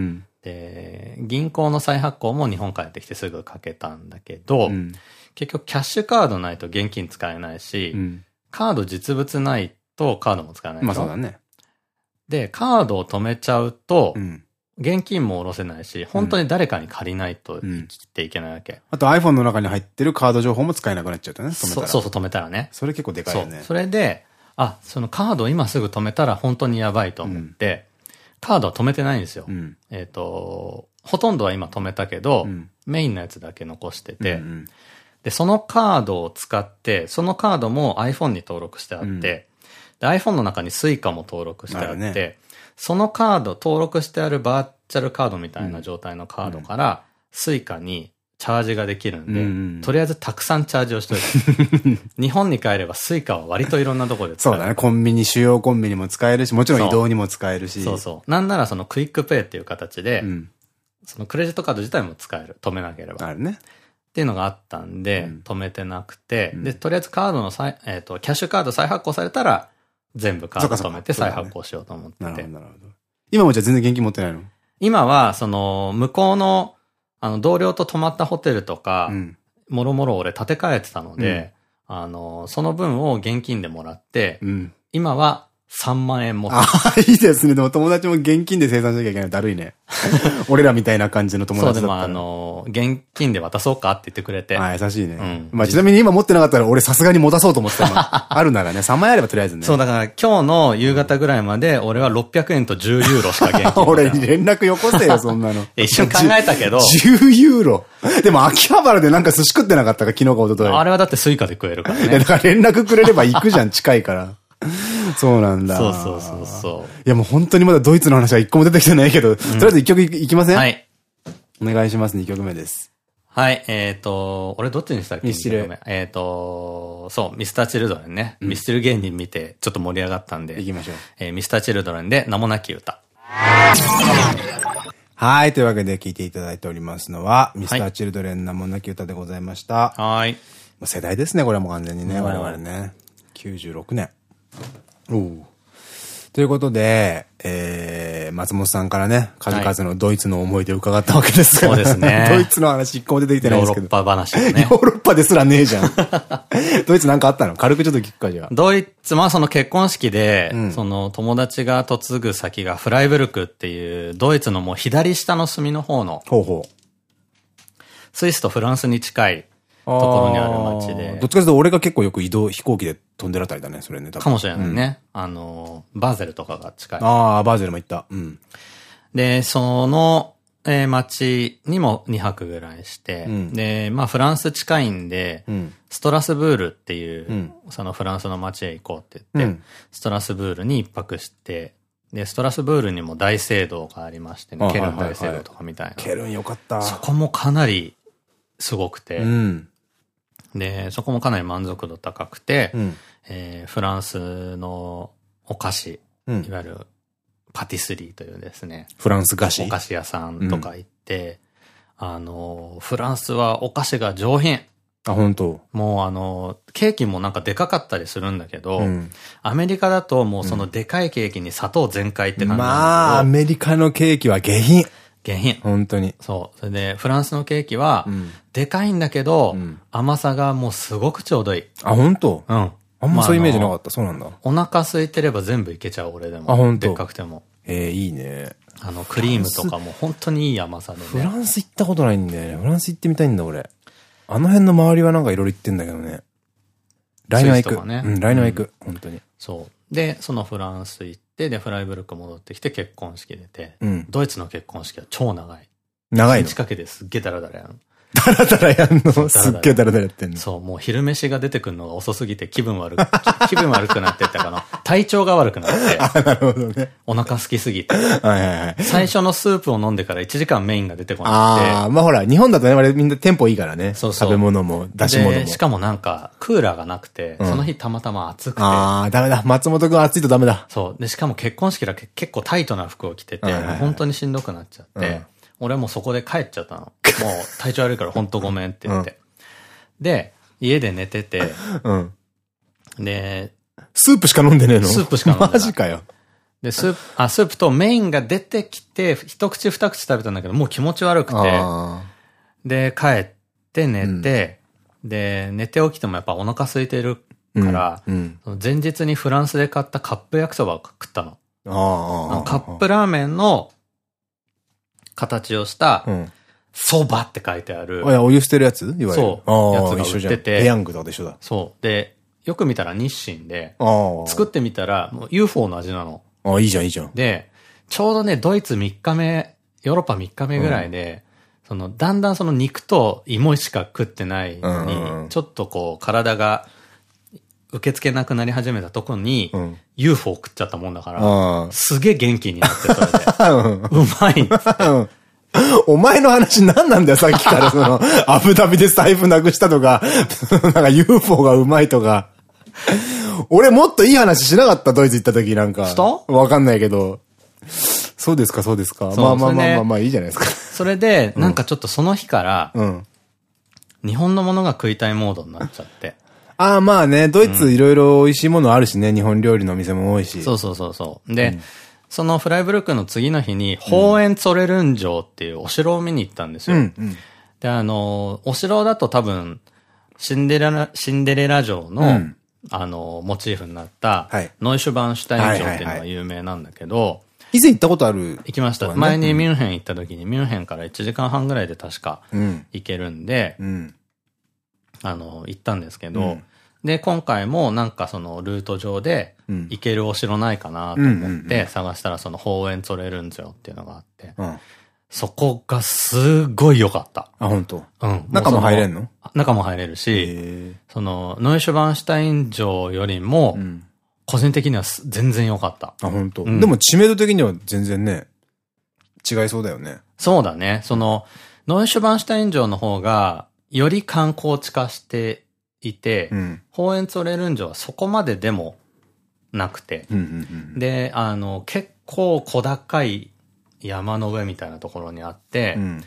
で、銀行の再発行も日本帰ってきてすぐかけたんだけど、うん、結局キャッシュカードないと現金使えないし、うん、カード実物ないとカードも使えない。まあそうだね。で、カードを止めちゃうと、現金も下ろせないし、本当に誰かに借りないと生きていけないわけ。あと iPhone の中に入ってるカード情報も使えなくなっちゃうとね、止めたら。そうそう、止めたらね。それ結構でかいよね。それで、あ、そのカードを今すぐ止めたら本当にやばいと思って、カードは止めてないんですよ。うん、えっと、ほとんどは今止めたけど、うん、メインのやつだけ残してて、うんうん、で、そのカードを使って、そのカードも iPhone に登録してあって、うん、で、iPhone の中に Suica も登録してあって、ね、そのカード、登録してあるバーチャルカードみたいな状態のカードから、Suica にチャージができるんで、うんうん、とりあえずたくさんチャージをしといて。日本に帰れば Suica は割といろんなところで使える。そうだね。コンビニ、主要コンビニも使えるし、もちろん移動にも使えるし。そうそうなんならその QUICPay っていう形で、うん、そのクレジットカード自体も使える。止めなければ。あるね。っていうのがあったんで、うん、止めてなくて、で、とりあえずカードの再、えっ、ー、と、キャッシュカード再発行されたら、全部カード止めて再発行しようと思ってて。なるほど、なるほど。今もじゃあ全然現金持ってないの？今は、その、向こうの、あの、同僚と泊まったホテルとか、もろもろ俺建て替えてたので、うん、あの、その分を現金でもらって、うん、今は3万円も。ああ、いいですね。でも友達も現金で生産しなきゃいけないだるいね。俺らみたいな感じの友達だったそう、でもあの、現金で渡そうかって言ってくれて。ああ、優しいね。うん。まあちなみに今持ってなかったら俺さすがに持たそうと思ってた あるならね、3万円あればとりあえずね。そう、だから今日の夕方ぐらいまで俺は600円と10ユーロしか現金。俺に連絡よこせよ、そんなの。一瞬考えたけど。10ユーロ。でも秋葉原でなんか寿司食ってなかったか、昨日か一昨日。あれはだって Suica で食えるからね。だから連絡くれれば行くじゃん、近いから。そうなんだ。そうそうそうそう。いやもう本当にまだドイツの話は一個も出てきてないけど、とりあえず一曲いきません？はい。お願いします、二曲目です。はい、えっ、と、俺どっちにしたっけ？ミスチル。えっと、そう、ミスターチルドレンね。ミスチル芸人見てちょっと盛り上がったんで。行きましょう。えー、ミスターチルドレンで名もなき歌。はい。というわけで聴いていただいておりますのは、ミスターチルドレン名もなき歌でございました。はい。世代ですね、これも完全にね、我々ね。96年。ということで、えー、松本さんからね、数々のドイツの思い出を伺ったわけですそうですね。ドイツの話一個も出てきてないですけど。ヨーロッパ話ね。ヨーロッパですらねえじゃん。ドイツなんかあったの？軽くちょっと聞くか、じゃあ。ドイツ、まあその結婚式で、うん、その友達が嫁ぐ先がフライブルクっていう、ドイツのもう左下の隅の方の、ほうほう。スイスとフランスに近いところにある街で。どっちかというと俺が結構よく移動、飛行機で飛んでるあたりだね、それね。かもしれないね。うん、あの、バーゼルとかが近い。ああ、バーゼルも行った。うん。で、その、えー、街にも2泊ぐらいして、うん、で、まあフランス近いんで、うん、ストラスブールっていう、そのフランスの街へ行こうって言って、ストラスブールに1泊して、で、ストラスブールにも大聖堂がありましてね、ケルン大聖堂とかみたいな。ケルンよかった。そこもかなりすごくて、うん、で、そこもかなり満足度高くて、うん、えー、フランスのお菓子、うん、いわゆるパティスリーというですね。フランス菓子お菓子屋さんとか行って、うん、あの、フランスはお菓子が上品。あ、本当。もうあの、ケーキもなんかでかかったりするんだけど、うん、アメリカだともうそのでかいケーキに砂糖全開って感じまあ、アメリカのケーキは下品。下品。本当に。そう。それで、フランスのケーキは、でかいんだけど、甘さがもうすごくちょうどいい。あ、本当うん。あんまそういうイメージなかった。そうなんだ。お腹空いてれば全部いけちゃう、俺でも。あほんとでっかくても。ええ、いいね。あの、クリームとかも本当にいい甘さでね。フランス行ったことないんだよね。フランス行ってみたいんだ、俺。あの辺の周りはなんかいろいろ行ってんだけどね。来年は行く。ね、うん、来年は行く。本当に。そう。で、そのフランス行って、で、フライブルク戻ってきて結婚式出て、うん。ドイツの結婚式は超長い。長いの？近けですっげえダラダラやるダラダラやんのすっげえダラダラやってんの。そう、もう昼飯が出てくるのが遅すぎて気分悪く、気分悪くなってったかな。体調が悪くなって、あ、なるほどね。お腹空きすぎて。はいはいはい。最初のスープを飲んでから1時間メインが出てこなああ、まあほら、日本だとね、俺みんなテンポいいからね。そうそう食べ物も、出くて。し物もで、。しかもなんか、クーラーがなくて、うんその日たまたま暑くて、ああ、ダメだ。松本くん暑いとダメだ。そう。で、しかも結婚式だけ結構タイトな服を着てて、本当にしんどくなっちゃって、うん俺はもうそこで帰っちゃったの。もう体調悪いから本当ごめんって言って。で、家で寝てて、うん。で、スープしか飲んでねえの？スープしか飲んでないマジかよ。で、スープ、あ、スープとメインが出てきて、一口二口食べたんだけど、もう気持ち悪くて、あで、帰って寝て、で、寝て起きてもやっぱお腹空いてるーから、うん。その前日にフランスで買ったカップ焼きそばを食ったのカップラーメンの形をしたう、ん。そばって書いてあるあ、い。や、お湯捨てるやつ？いわゆる。そうやつが一緒じゃん。売っててペヤングとかと一緒だ。そう。で、よく見たら日清で。作ってみたら、もう UFO の味なの。ああ、いいじゃん、いいじゃん。で、ちょうどね、ドイツ3日目、ヨーロッパ3日目ぐらいで、その、だんだんその肉と芋しか食ってないのに、ちょっとこう、体が受け付けなくなり始めたとこに、うん。UFO 食っちゃったもんだから、あすげえ元気になって、それで。あ。うまいっつって。うんお前の話何なんだよ、さっきから。その、アブダビで財布なくしたとか、なんか UFO がうまいとか。俺もっといい話しなかった、ドイツ行った時なんか。した？わかんないけど。そうですか、そうですか。まあまあまあまあまあいいじゃないですか。それで、なんかちょっとその日から、うん。日本のものが食いたいモードになっちゃって。ああ、まあね、ドイツいろいろ美味しいものあるしね、日本料理のお店も多いし。そうそうそうそう。で、そのフライブルクの次の日に、ホーエンツォレルン城っていうお城を見に行ったんですよ。うん、うん。で、あの、お城だと多分、シンデレラ、シンデレラ城の、うんあの、モチーフになった、はいノイシュバンシュタイン城っていうのが有名なんだけど、以前行ったことある？行きました。前にミュンヘン行った時に、ミュンヘンから1時間半ぐらいで確かうん。行けるんで、うん。あの、行ったんですけど、うんで、今回もなんかそのルート上でうん行けるお城ないかなと思っうんて探したらそのホーエンツォレルン城っていうのがあって、うん。そこがすごい良かった。あ、本当。うん。中も入れんの？の中も入れるし、へその、ノイシュバンシュタイン城よりも。個人的にはす全然良かった。あ、本当。うんでも知名度的には全然ね、違いそうだよね。そうだね。その、ノイシュバンシュタイン城の方が、より観光地化していて、うん。ホーエンツォレルン城はそこまででもなくて。で、あの、結構小高い山の上みたいなところにあって、うん。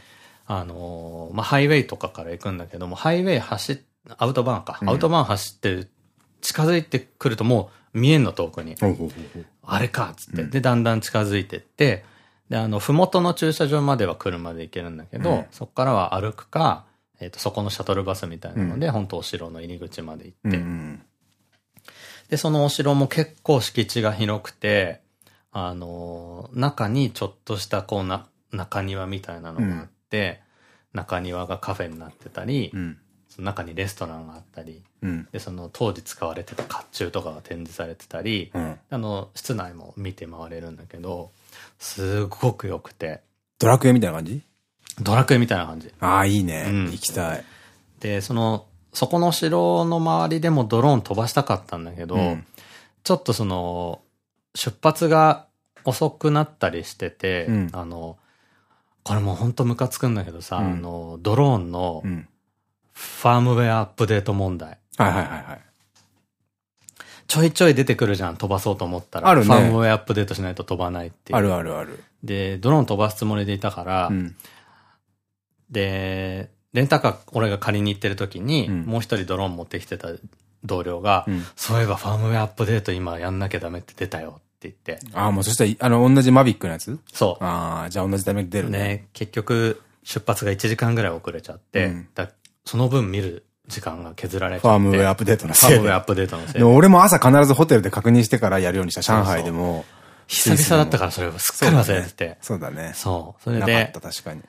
あの、まあ、ハイウェイとかから行くんだけども、ハイウェイ走っ、アウトバーンか。うんアウトバーン走ってる、近づいてくるともう見えんの遠くに。あれかっつって。うんで、だんだん近づいてって、で、あの、ふもとの駐車場までは車で行けるんだけど、うんそこからは歩くか、えっ、と、そこのシャトルバスみたいなので、本当お城の入り口まで行って、うんうんで、そのお城も結構敷地が広くて、あのー中にちょっとしたこうな、中庭みたいなのがあって、中庭がカフェになってたり、うん。その中にレストランがあったり、うん。で、その当時使われてた甲冑とかが展示されてたり、うん。あの、室内も見て回れるんだけど、すごく良くて、ドラクエみたいな感じ？ドラクエみたいな感じ。ああ、いいね。うん行きたい。で、その、そこの城の周りでもドローン飛ばしたかったんだけど、うんちょっとその、出発が遅くなったりしてて、うんあの、これもうほんとムカつくんだけどさ、うんあの、ドローンのうん。ファームウェアアップデート問題。はいはいはいはい。ちょいちょい出てくるじゃん、飛ばそうと思ったら。あるねファームウェアアップデートしないと飛ばないっていう。あるあるある。で、ドローン飛ばすつもりでいたから、うん。で、レンタカー俺が借りに行ってる時に、うんもう一人ドローン持ってきてた同僚が、うんそういえばファームウェアアップデート今やんなきゃダメって出たよって言って。ああ、もうそしたら、あの、同じマビックのやつ？そああ、じゃあ同じタイミングで出う。るね。ね、結局出発が1時間ぐらい遅れちゃって、うんだその分見る時間が削られちゃって。ファームウェアアップデートのせいで。ファームウェアアップデートのせいで。でも俺も朝必ずホテルで確認してからやるようにした、上海でも。久々だったからそれをすっかり忘れてて。そうだね。そう。それなかでっ、た、確かに。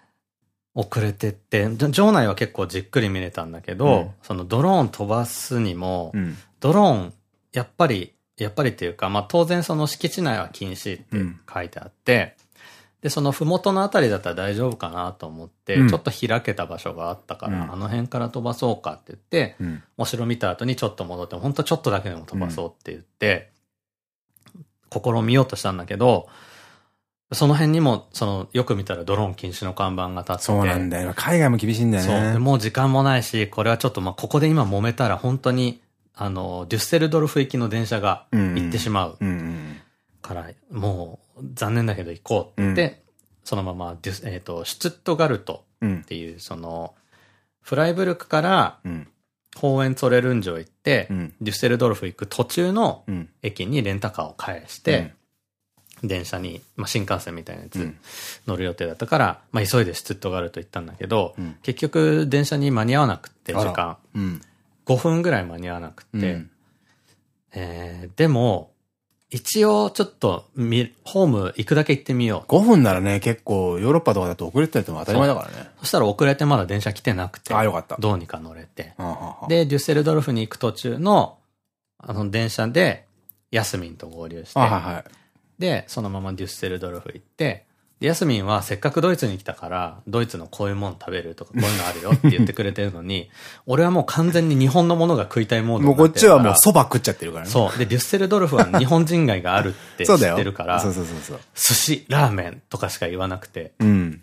遅れてって、場内は結構じっくり見れたんだけど、うん。そのドローン飛ばすにも、うん。ドローン、やっぱり、やっぱりっていうか、まあ当然その敷地内は禁止って書いてあって、で、その麓のあたりだったら大丈夫かなと思って、うん。ちょっと開けた場所があったから、うん。あの辺から飛ばそうかって言って、うん。お城見た後にちょっと戻って、ほんとちょっとだけでも飛ばそうって言って、試みようとしたんだけど、その辺にも、その、よく見たらドローン禁止の看板が立ってて。そうなんだよ。海外も厳しいんだよそう。もう時間もないし、これはちょっとまあ、ここで今揉めたら本当に、あの、デュッセルドルフ行きの電車が行ってしまううんうん。から、もう残念だけど行こうって言って、そのままデュス、えっ、と、シュツットガルトうんっ。ていう、その、フライブルクからうん。ホーエンツォレルン城行って、うん。デュッセルドルフ行く途中のうん。駅にレンタカーを返して、電車に、まあ、新幹線みたいなやつうん乗る予定だったから、まあ、急いでシュツットガルト行ったんだけど、うん結局電車に間に合わなくって、時間。うん。5分ぐらい間に合わなくって、うんえーでも、一応ちょっとみ、ホーム行くだけ行ってみよう。5分ならね、結構、ヨーロッパとかだと遅れてたりとも当たり前だからね。そしたら遅れてまだ電車来てなくて、あよかったどうにか乗れて。で、デュッセルドルフに行く途中の、あの電車で、ヤスミンと合流して、あはいはい。で、そのままデュッセルドルフ行って、でヤスミンはせっかくドイツに来たから、ドイツのこういうもん食べるとか、こういうのあるよって 言ってくれてるのに、俺はもう完全に日本のものが食いたいモードもうこっちはもうそ蕎麦食っちゃってるからね。そう。で、デュッセルドルフは日本人街があるって 知。ってるから、そうそうそうそう。寿司、ラーメンとかしか言わなくて、うん。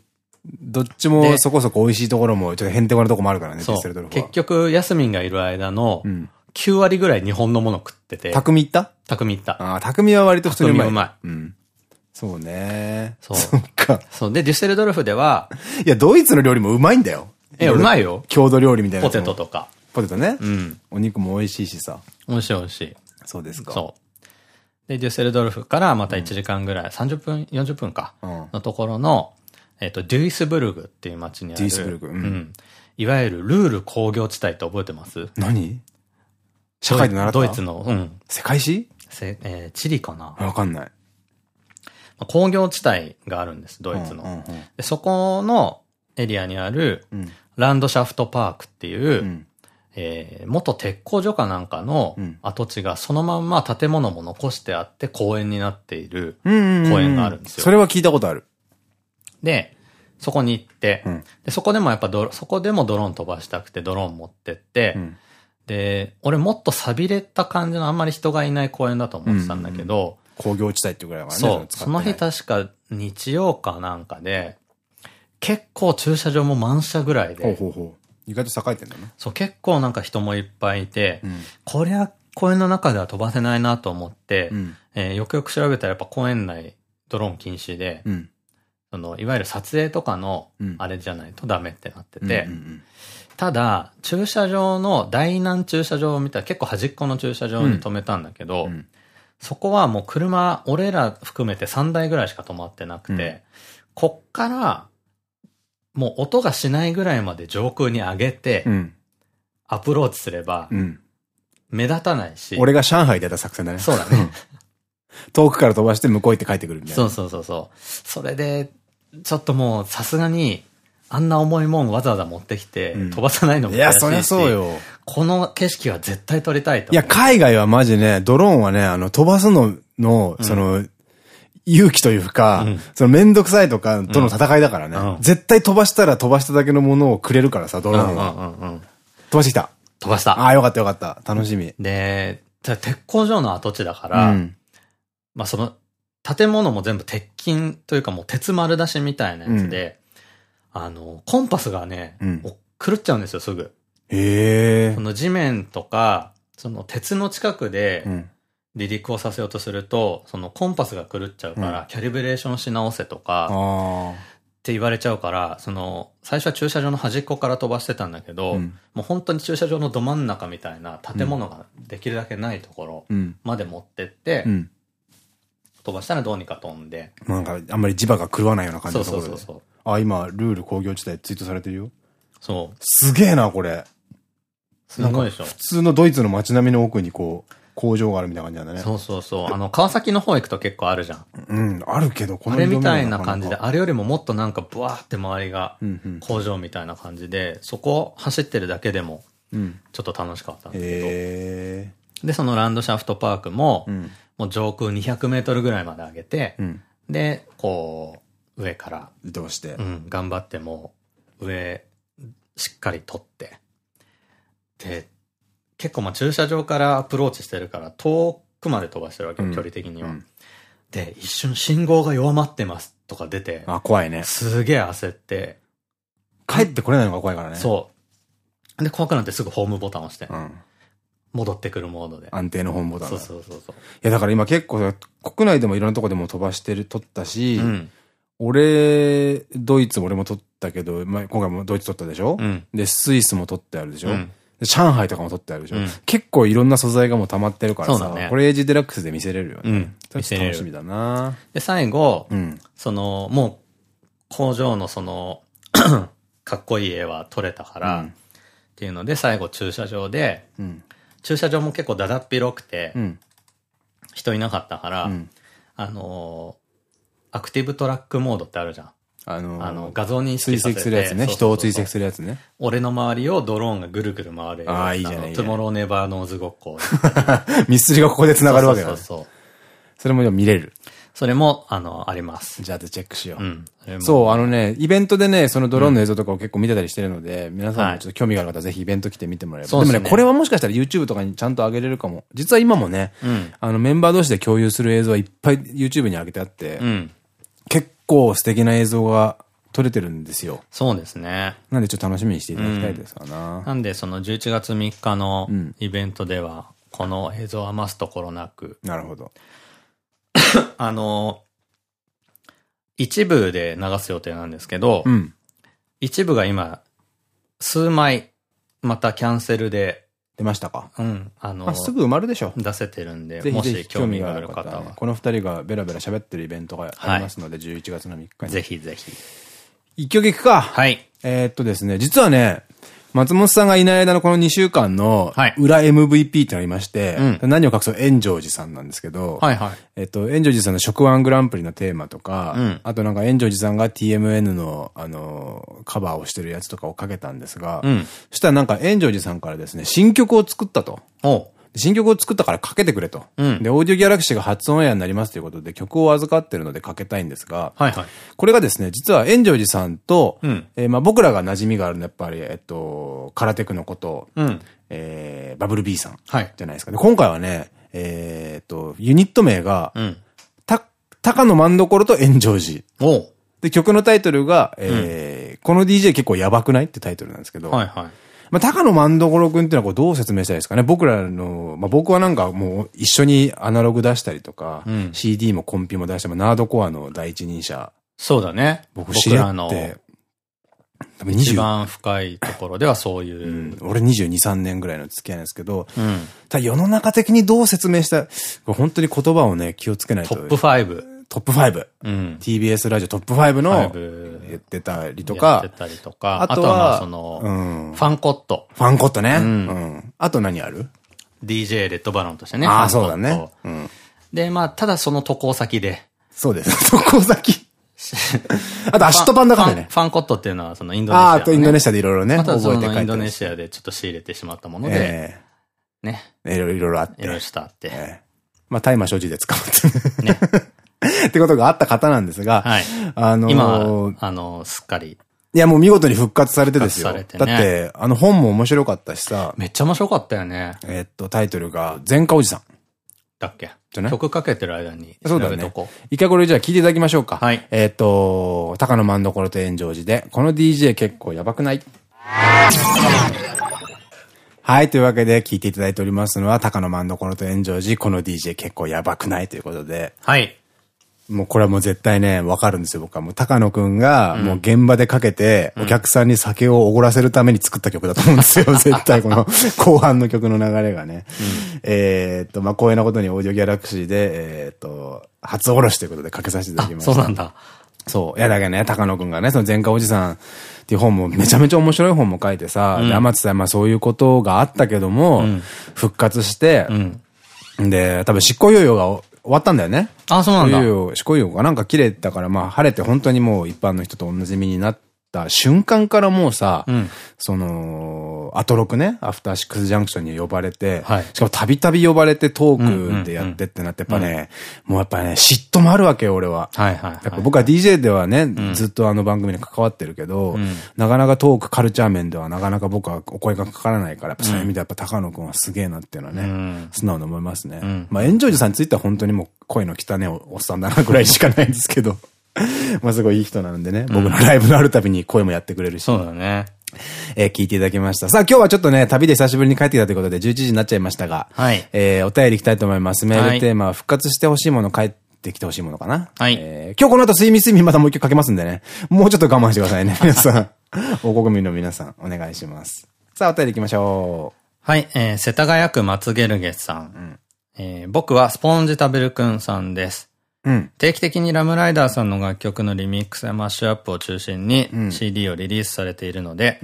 どっちもでそこそこ美味しいところも、ちょっとへんてこなとこもあるからね、デュッセルドル。フは。結局、ヤスミンがいる間のうん。9割ぐらい日本のもの食ってて、匠行った？匠行った。ああ、匠は割と普通にうまい。匠うまいうん。そうね。そう そっか。そう。で、デュッセルドルフでは、いや、ドイツの料理もうまいんだよ。え、うまい。いよ。郷土料理みたいなポ。テトとか。ポテトね。うん。お肉も美味しいしさ。美味しい美味しい。そうですか。そう。で、デュッセルドルフからまた1時間ぐらい、30分、40分か、うんのところの、えっと、デュイスブルグっていう街にある。デュイスブルグうんうん。いわゆるルール工業地帯って覚えてます？何？社会で習った？ドイツの、うん。世界史？せえーチリかなわかんない。工業地帯があるんです、ドイツの。そこのエリアにある、うん。ランドシャフトパークっていう、うん。えー元鉄工所かなんかのうん跡地がそのまんま建物も残してあって公園になっている。公園があるんですよそれは聞いたことある。で、そこに行って、うんでそこでもやっぱドロ、そこでもドローン飛ばしたくてドローン持ってって、うん。で、俺もっと寂れた感じのあんまり人がいない公園だと思ってたんだけど、工業地帯っていうぐらいだからね。そう、その日確か日曜かなんかで、結構駐車場も満車ぐらいほうで、ほうほう。意外と栄えてんだね。そう、結構なんか人もいっぱいいて、うん。こりゃ公園の中では飛ばせないなと思って、うん。えーよくよく調べたらやっぱ公園内ドローン禁止で、うん。その、いわゆる撮影とかのうんあれじゃないとダメってなってて、ただ、駐車場の大南駐車場を見たら結構端っこの駐車場に止めたんだけど、うんそこはもう車、俺ら含めて3台ぐらいしか止まってなくて、うんこっから、もう音がしないぐらいまで上空に上げて、うん。アプローチすればう、ん。目立たないし。俺が上海でやった作戦だね。そうだね。遠くから飛ばして向こう行って帰ってくるみたいな。そうそうそうそう。それで、ちょっともうさすがに、あんな重いもんわざわざ持ってきて、うん飛ばさないのもいや、悔しいしそりゃそうよ。この景色は絶対撮りたいと。いや、海外はマジね、ドローンはね、あの、飛ばすのの、その、勇気というか、うんそのめんどくさいとかとの戦いだからね。うん絶対飛ばしたら飛ばしただけのものをくれるからさ、ドローンは。うんうんうんうん。飛ばしてきた。飛ばした。ああ、よかったよかった。楽しみ。で、鉄工場の跡地だかうら、ん。まあその、建物も全部鉄筋というかもう鉄丸出しみたいなやつで、あの、コンパスがね、うん狂っちゃうんですよ、すぐ。へえそ。の地面とか、その鉄の近くでうん。離陸をさせようとすると、そのコンパスが狂っちゃうから、うんキャリブレーションし直せとか、っあて言われちゃうから、その、最初は駐車場の端っこから飛ばしてたんだけど、うんもう本当に駐車場のど真ん中みたいな建物ができるだけないところ。まで持ってって、うん。飛ばしたらどうにか飛んで。なんか、あんまり磁場が狂わないような感じそうのところで。そうそうそう。あ、今、ルール工業地帯ツイートされてるよ。そう。すげえな、これ。すごいでしょ。普通のドイツの街並みの奥にこう、工場があるみたいな感じなんだね。そうそうそう。あの、川崎の方行くと結構あるじゃん。うん、あるけど、こあれみたいな感じで、ああれよりももっとなんかブワーって周りが工場みたいな感じで、そこ走ってるだけでもうん。ちょっと楽しかったんですけへど。で、そのランドシャフトパークもえ。う、ん。もう上空200メートルぐらいまで上げてう、ん。で、こう、上から、移動して？う。ん、頑張ってもう、上、しっかり取って。で、結構まあ駐車場からアプローチしてるから、遠くまで飛ばしてるわけよ、うん距離的には。うんで、一瞬信号が弱まってますとか出て、あ、怖いね。すげえ焦って、帰ってこれないのが怖いからね。そう。で、怖くなってすぐホームボタンを押して、うん。戻ってくるモードで。安定の本ボタンそうそうそうそう。や、だから今結構、国内でもいろんなとこでも飛ばしてる、撮ったし、うん。俺、ドイツも俺も撮ったけど、まあ、今回もドイツ撮ったでしょ、うん。で、スイスも撮ってあるでしょ、うんで上海とかも撮ってあるでしょ、うん結構いろんな素材がもう溜まってるからさ、ねこれエイジデラックスで見せれるよね。うん楽しみだなで、最後、うん。その、もう、工場のその、かっこいい絵は撮れたから、うんっていうので、最後駐車場で、うん。駐車場も結構だだっ広くて、うん。人いなかったから、うん。あのーアクティブトラックモードってあるじゃん。あのーあの、画像認識させて跡するやつね。人を追跡するやつね。俺の周りをドローンがぐるぐる回る。あーいいじゃないのいいじゃないトゥモローネバーノーズごっこ。ミスチルがここで繋がるわけだね。そうそうそう。それも見れる。それも、あの、あります。じゃあ、チェックしよう。うん。そう、あのね、イベントでね、そのドローンの映像とかを結構見てたりしてるので、皆さんもちょっと興味がある方はぜひイベント来て見てもらえれば。そうですねでもね、これはもしかしたら YouTube とかにちゃんと上げれるかも。実は今もね、うん。あのメンバー同士で共有する映像はいっぱい YouTube に上げてあって、うん。結構素敵な映像が撮れてるんですよ。そうですね。なんでちょっと楽しみにしていただきたいですかな。なんで、その11月3日のうんイベントでは、この映像を余すところなく、なるほど。あの、一部で流す予定なんですけど、うん。一部が今、数枚、またキャンセルで、出ましたか？うん、あの、あ、すぐ埋まるでしょ。出せてるんで、ぜひもし興味ががある方はこの二人がベラベラ喋ってるイベントがありますので、11月の3日に。ぜひぜひ。一曲いくか。はい。えーっとですね、実はね、松本さんがいない間のこの2週間のはい裏 MVP ってありまして、う何を隠そう炎上寺さんなんですけど、はいはい。えっと、炎上寺さんの食ワングランプリのテーマとか、うんあとなんか炎上寺さんが TMN の、あの、カバーをしてるやつとかをかけたんですが、うん。そしたらなんか炎上寺さんからですね、新曲を作ったと。新曲を作ったからかけてくれと。うんで、オーディオギャラクシーが初オンエアになりますということで曲を預かってるのでかけたいんですが、はいはい。これがですね、実は炎上寺さんと、うんえーまあ僕らが馴染みがあるのはやっぱり、えっと、カラテクのこと、うん。えー、バブル B さんはい。じゃないですか。で、今回はね、えーっと、ユニット名が、うん。た、高野万所と炎上寺。で、曲のタイトルが、えーこの DJ 結構やばくない？ってタイトルなんですけど、はいはい。まあ、高野万所くんっていうのはこうどう説明したらいいですかね？僕らの、まあ、僕はなんかもう一緒にアナログ出したりとか、うん CD もコンピも出して、まあナードコアの第一人者、そうだね。僕知り合って、多分一20、番深いところではそういうう。ん、俺22、3年ぐらいの付き合いなんですけど、うん。ただ世の中的にどう説明した、本当に言葉をね、気をつけないと。トップ5。トップ5。うん。TBS ラジオトップ5の5言ってたりとやかって、たりとか、あとはその、うんファンコット。ファンコットね。ううんん。あと何ある？DJ レッドバロンとしてね。ああ、そうだね。うん。で、まあ、ただその渡航先で。そうです。そこ先？あと、アシットパンダカフェねファン。コットっていうのはそのインドネシア、ああ、とインドネシアでいろいろね、またそインドネシアでちょっと仕入れてしまったもので、えね。えいろいろいろあって。いろいろしたって。ええまあ、大麻所持で捕まってね。ってことがあった方なんですが、はい。あのー今、あの、すっかり。いやもう見事に復活されてですよ。ねだって、あの本も面白かったしさ、めっちゃ面白かったよね。えっと、タイトルが、前科おじさん。だっけ？じゃない？曲かけてる間に調そうだね。一回これじゃあ聞いていただきましょうか。はいえっと、高野万所と炎上寺で、この DJ 結構やばくない？はい。というわけで聞いていただいておりますのは、高野万所と炎上寺、この DJ 結構やばくない？ということで、はい。もうこれはもう絶対ね、わかるんですよ、僕は。もう高野くんが、もう現場でかけて、お客さんに酒をおごらせるために作った曲だと思うんですよ、絶対この後半の曲の流れがね。えっと、まあ、光栄なことにオーディオギャラクシーで、えっと、初おろしということでかけさせていただきました。そうなんだ。そう。いやだけどね、高野くんがね、その前科おじさんっていう本もめちゃめちゃ面白い本も書いてさ、うん、津さん、まあそういうことがあったけども、うん、復活して、うん、で、多分執行猶予が終わったんだよね。あ、そうなんだ。執行猶予がなんか切れたから、まあ晴れて本当にもう一般の人と同じ身になって、た瞬間からもうさ、うん、その、アトロクね、アフターシックスジャンクションに呼ばれて、はい、しかもたびたび呼ばれてトークでやってってなって、やっぱね、もうやっぱね、嫉妬もあるわけよ、俺は。僕は DJ ではね、うん、ずっとあの番組に関わってるけど、うん、なかなかトークカルチャー面ではなかなか僕はお声がかからないから、やっぱそういう意味でやっぱ高野くんはすげえなっていうのはね、素直に思いますね。まあ、エンジョイジさんについては本当にもう声の汚ねおっさんだなぐらいしかないんですけど。まあすごいいい人なんでね、僕のライブのあるたびに声もやってくれるし。そうだね。えー、聞いていただきました。さあ、今日はちょっとね、旅で久しぶりに帰ってきたということで、11時になっちゃいましたが、はい。えー、お便り行きたいと思います。メールテーマは、復活してほしいもの、帰ってきてほしいものかな？はい。えー、今日この後、睡眠睡眠またもう一回かけますんでね、もうちょっと我慢してくださいね。皆さん、王国民の皆さん、お願いします。さあ、お便り行きましょう。はい、えー、世田谷区松ゲルゲさん。うん、えー、僕はスポンジ食べるくんさんです。うん、定期的にラムライダーさんの楽曲のリミックスやマッシュアップを中心に CD をリリースされているので、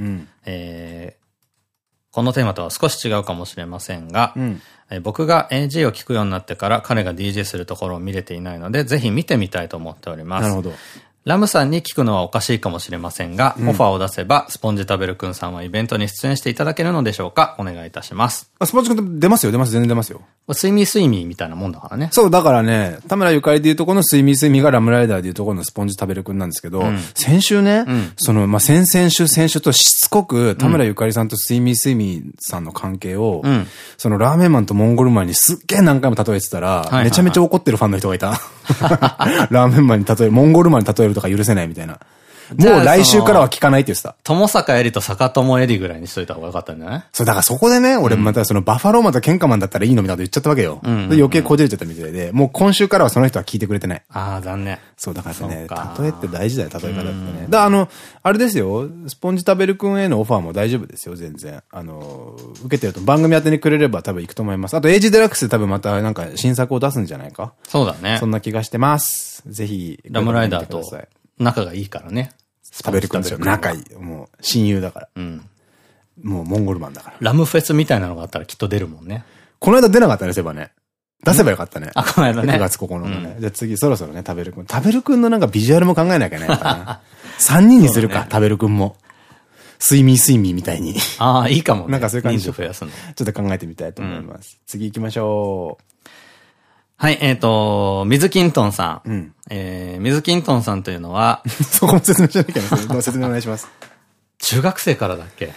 えこのテーマとは少し違うかもしれませんが、うん、え僕が AG を聴くようになってから彼が DJ するところを見れていないので、ぜひ見てみたいと思っております。なるほど。ラムさんに聞くのはおかしいかもしれませんが、うん、オファーを出せば、スポンジ食べるくんさんはイベントに出演していただけるのでしょうか？お願いいたします。あ、スポンジくん出ますよ、出ます、全然出ますよ。睡眠睡眠みたいなもんだからね。そう、だからね、田村ゆかりでいうとこの睡眠睡眠がラムライダーでいうとこのスポンジ食べるくんなんですけど、うん、先週ね、うん、その、まあ、先々週、先週としつこく、田村ゆかりさんと睡眠睡眠さんの関係を、うん、そのラーメンマンとモンゴルマンにすっげえ何回も例えてたら、めちゃめちゃ怒ってるファンの人がいた。ラーメンマンに例える、モンゴルマンに例えるとか許せないみたいな。もう来週からは聞かないって言ってた。友坂エリと坂友エリぐらいにしといた方がよかったんじゃない？そう、だからそこでね、俺またそのバッファローマンとケンカマンだったらいいのみたいなこと言っちゃったわけよ。で、余計こじれちゃったみたいで、もう今週からはその人は聞いてくれてない。ああ、残念。そう、だからね、例えって大事だよ、例え方ってね。だあの、あれですよ、スポンジ食べるくんへのオファーも大丈夫ですよ、全然。あの、受けてると番組当てにくれれば多分行くと思います。あと、エイジデラックスで多分またなんか新作を出すんじゃないかそうだね。そんな気がしてます。ぜひ、ラムライダーと仲がいいからね。食べるくんですよ。仲いい。もう、親友だから。うん。もう、モンゴルマンだから。ラムフェスみたいなのがあったらきっと出るもんね。この間出なかったね、そういえばね。出せばよかったね。あ、この間ね。9月9日ね。じゃあ次、そろそろね、食べるくん。食べるくんのなんかビジュアルも考えなきゃいけないからな。3人にするか、食べるくんも。睡眠睡眠みたいに。ああ、いいかも。なんかそういう感じ。増やすの。ちょっと考えてみたいと思います。次行きましょう。はい、えっ、ー、と、水キントンさん。うん、えー、水キントンさんというのは、そこも説明しなきゃいけない。説明お願いします。中学生からだっけ？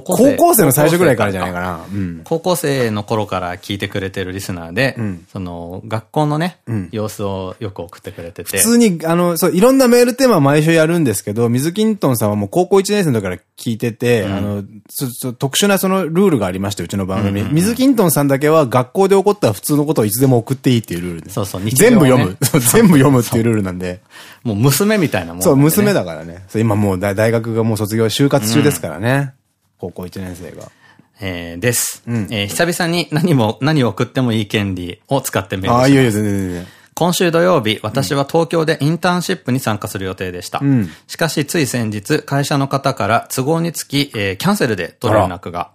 高校生。高校生の最初ぐらいからじゃないかな。うん、高校生の頃から聞いてくれてるリスナーで、うん、その、学校のね、うん、様子をよく送ってくれてて。普通に、あの、そう、いろんなメールテーマ毎週やるんですけど、水キントンさんはもう高校1年生の時から聞いてて、あの、特殊なそのルールがありまして、うちの番組。水キントンさんだけは学校で起こった普通のことをいつでも送っていいっていうルールで。そうそう、ね、全部読む。全部読むっていうルールなんで。もう娘みたいなもん、ね、そう、娘だからね。今もう大学がもう卒業、就活中ですからね。高校1年生が。えー、です。うん、えー、久々に何も、何を送ってもいい権利を使ってメールします。あ、いやいや、全然全然。今週土曜日、私は東京でインターンシップに参加する予定でした。うん、しかし、つい先日、会社の方から都合につき、えー、キャンセルでと連絡が。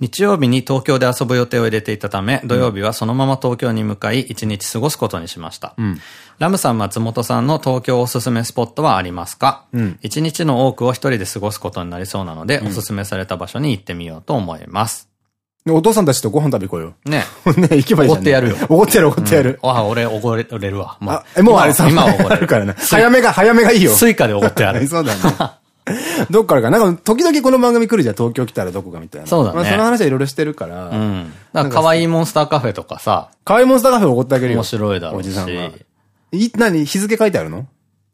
日曜日に東京で遊ぶ予定を入れていたため、土曜日はそのまま東京に向かい、一日過ごすことにしました。うん、ラムさん、松本さんの東京おすすめスポットはありますか？一日の多くを一人で過ごすことになりそうなので、おすすめされた場所に行ってみようと思います。お父さんたちとご飯食べ行こうよ。ね。ね、行けばいいじゃん。おごってやるよ。おごってやる、おごってやる。あ、俺、おごれるわ。もう。もうあれさ、今おごれるからね。早めが、早めがいいよ。スイカでおごってやる。そうだね。どっからか。なんか、時々この番組来るじゃん。東京来たらどこかみたいな。そうだね。その話はいろいろしてるから。うん。なんか、可愛いモンスターカフェとかさ。可愛いモンスターカフェおごってあげるよ。面白いだろうおじさんが。い、何？日付書いてあるの？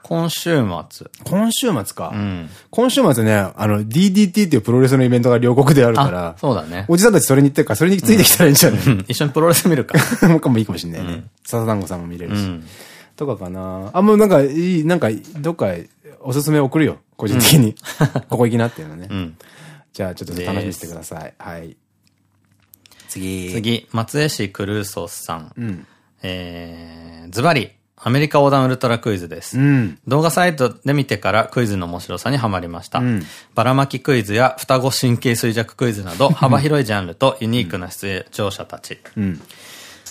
今週末。今週末か。うん。今週末ね、あの、DDT っていうプロレスのイベントが両国であるから。そうだね。おじさんたちそれに行ってるから、それについてきたらいいんじゃない、うん、一緒にプロレス見るか。もかもいいかもしんないね。笹団子さんも見れるし。とかかな。あ、もうなんか、いい、なんか、どっか、おすすめ送るよ。個人的に。ここ行きなっていうのね。うん。じゃあ、ちょっと楽しみにしてください。はい。次。次、松江市クルーソスさん。うん。えー、ズバリ、アメリカ横断ウルトラクイズです。うん。動画サイトで見てからクイズの面白さにはまりました。んばらまきクイズや双子神経衰弱クイズなど幅広いジャンルとユニークな出場者たち。うん。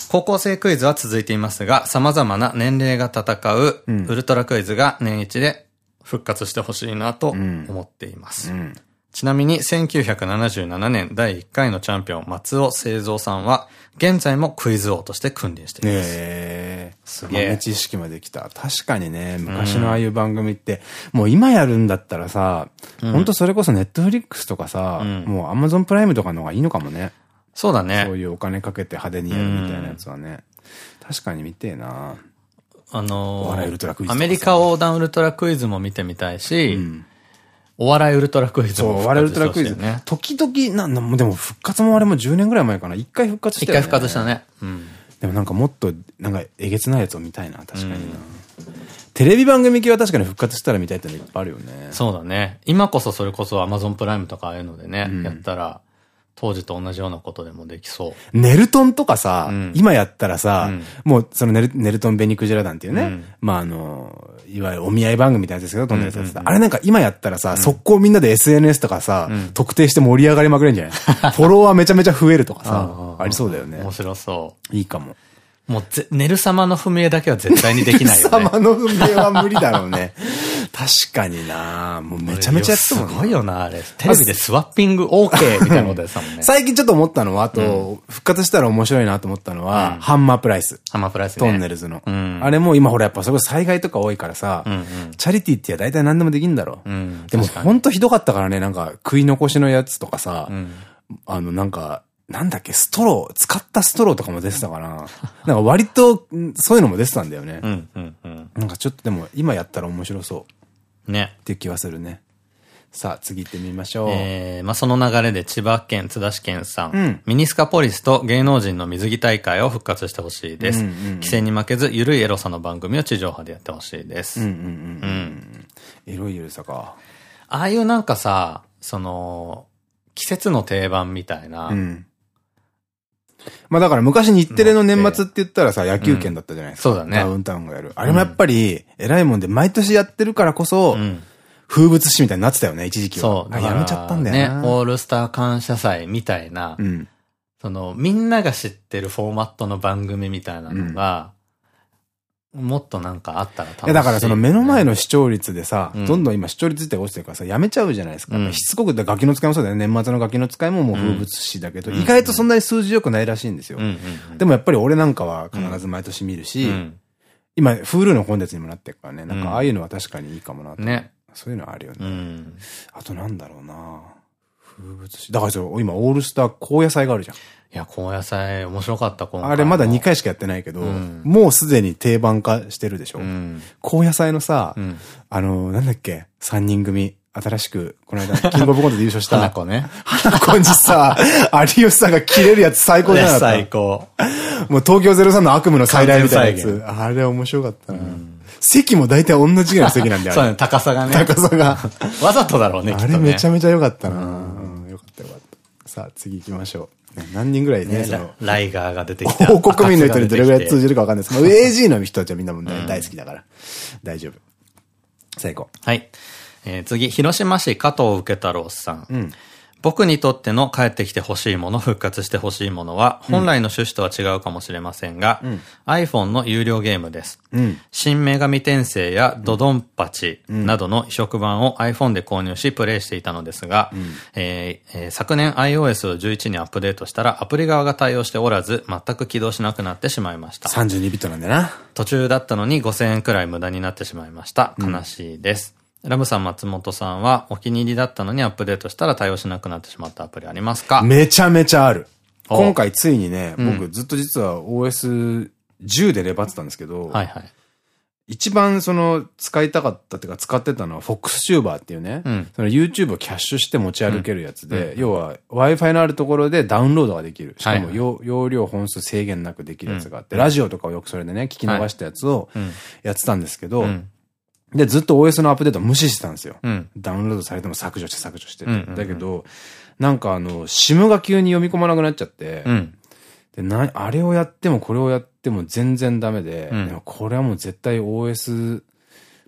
高校生クイズは続いていますが、様々な年齢が戦うウルトラクイズが年一で復活してほしいなと思っています。うん。ちなみに1977年第1回のチャンピオン松尾製造さんは現在もクイズ王として訓練しています。ええすげえ豆知識まで来た。確かにね、昔のああいう番組って、もう今やるんだったらさ、ほんとそれこそネットフリックスとかさ、んもうアマゾンプライムとかの方がいいのかもね。そうだねそう。いうお金かけて派手にやるみたいなやつはね。確かに見てえなあのお笑いウルトラクイズとかさアメリカ横断ウルトラクイズも見てみたいし、お笑いウルトラクイズそう、も復我々ウ活ルトラクイズね。。時々、なんでも復活もあれも10年ぐらい前かな。一回復活して一回復活した。ね。うん。でもなんかもっと、なんかえげつないやつを見たいな、確かにな。テレビ番組系は確かに復活したら見たいってのいっぱいあるよね。そうだね。今こそそれこそアマゾンプライムとかああいうのでね、やったら、当時と同じようなことでもできそう。ネルトンとかさ、ん今やったらさ、うんもうそのネルネルトン・ベニクジラ団っていうね、うんまああの、いわゆるお見合い番組みたいなやつですけど、トンネルズやってたあれなんか今やったらさ、速攻みんなで SNS とかさ、特定して盛り上がりまくれんじゃない？フォロワーめちゃめちゃ増えるとかさ、ありそうだよね面。白そいいかも。う。もうぜ、寝る様の不明だけは絶対にできないよね。様の運命は無理だろうね。確かになもうめちゃめちゃやってたもんすごいよな、あれ。テレビでスワッピング OK みたいなことやってたもんね。最近ちょっと思ったのは、あと、復活したら面白いなと思ったのは、ハンマープライス。ハマプライスね。トンネルズの。んあれも今ほらやっぱそこ災害とか多いからさ、チャリティーってや大体何でもできんだろ。んでもほんとひどかったからね、なんか食い残しのやつとかさ、あのなんか、なんだっけ、ストロー、使ったストローとかも出てたから、なんか割とんそういうのも出てたんだよね。うん、うん、うん。なんかちょっとでも今やったら面白そうね。っていう気はするね。さあ次行ってみましょう。えー、まあ、その流れで千葉県津田市県さん、うんミニスカポリスと芸能人の水着大会を復活してほしいです。規制に負けず、ゆるいエロさの番組を地上波でやってほしいです。うんうんうんうん。エロいゆるさか。ああいうなんかさ、その、季節の定番みたいな、うん。まあだから昔日テレの年末って言ったらさ、野球券だったじゃないですか。そうだねダウンタウンがやる。あれもやっぱり、偉いもんで毎年やってるからこそ、うん風物詩みたいになってたよね、一時期は。そう。あ、やめちゃったんだよね。な。オールスター感謝祭みたいな、うん。その、みんなが知ってるフォーマットの番組みたいなのが、もっとなんかあったら楽しい。いやだからその目の前の視聴率でさ、うんどんどん今視聴率って落ちてるからさ、やめちゃうじゃないですか。うんしつこくてガキの使いもそうだよね。年末のガキの使いももう風物詩だけど、意外とそんなに数字良くないらしいんですよ。うんうんうん。でもやっぱり俺なんかは必ず毎年見るし、うん今、Hulu のコンテンツにもなってるからね、なんかああいうのは確かにいいかもなと。ね。そういうのはあるよね。うん。あとなんだろうな風物詩。だから今オールスター高野菜があるじゃん。いや、高野菜面白かった、今回もあれまだ2回しかやってないけど、んもうすでに定番化してるでしょ。うん。高野菜のさ、んあの、なんだっけ、3人組、新しく、この間、キングオブコントで優勝した。花子ね。花子にさ、有吉さんが切れるやつ最高じゃなかった？最高。もう東京03の悪夢の再来みたいなや完つ。あれ面白かったな。席も大体同じぐらいの席なんだよ。そうね、高さがね。高さが。わざとだろうね、あ。れめちゃめちゃ良かったな。うん、よかったよかった。さあ、次行きましょう。ね何人ぐらいね、ねその、ライガーが出てきて。王国民の人にどれぐらい通じじるかわかんないですけど、AG の人たちはみんなも大大好きだから。大丈夫。最後。はい。えー次、広島市加藤受太郎さん。うん。僕にとっての帰ってきてほしいもの、復活してほしいものは、本来の趣旨とは違うかもしれませんが、iPhone の有料ゲームです。うん。新女神転生やドドンパチなどの移植版を iPhone で購入しプレイしていたのですが、えーえー昨年 iOS を11にアップデートしたらアプリ側が対応しておらず全く起動しなくなってしまいました。32ビットなんだよな。途中だったのに5000円くらい無駄になってしまいました。悲しいです。ラムさん、松本さんはお気に入りだったのにアップデートしたら対応しなくなってしまったアプリありますか？めちゃめちゃある。お今回ついにね、うん僕ずっと実は OS10 で粘ってたんですけど、はいはい。一番その使いたかったっていうか使ってたのは FoxTuber っていうね、うんその YouTube をキャッシュして持ち歩けるやつで、要は Wi-Fi のあるところでダウンロードができる。しかもはい容容量本数制限なくできるやつがあって、ラジオとかをよくそれでね、聞き逃したやつをうん。やってたんですけど、うん。で、ずっと OS のアップデート無視してたんですよ。うん。ダウンロードされても削除して削除してだけど、なんかあの、SIM が急に読み込まなくなっちゃって、うん。で、な、あれをやってもこれをやっっても全然ダメで、うんでもこれはもう絶対 OS、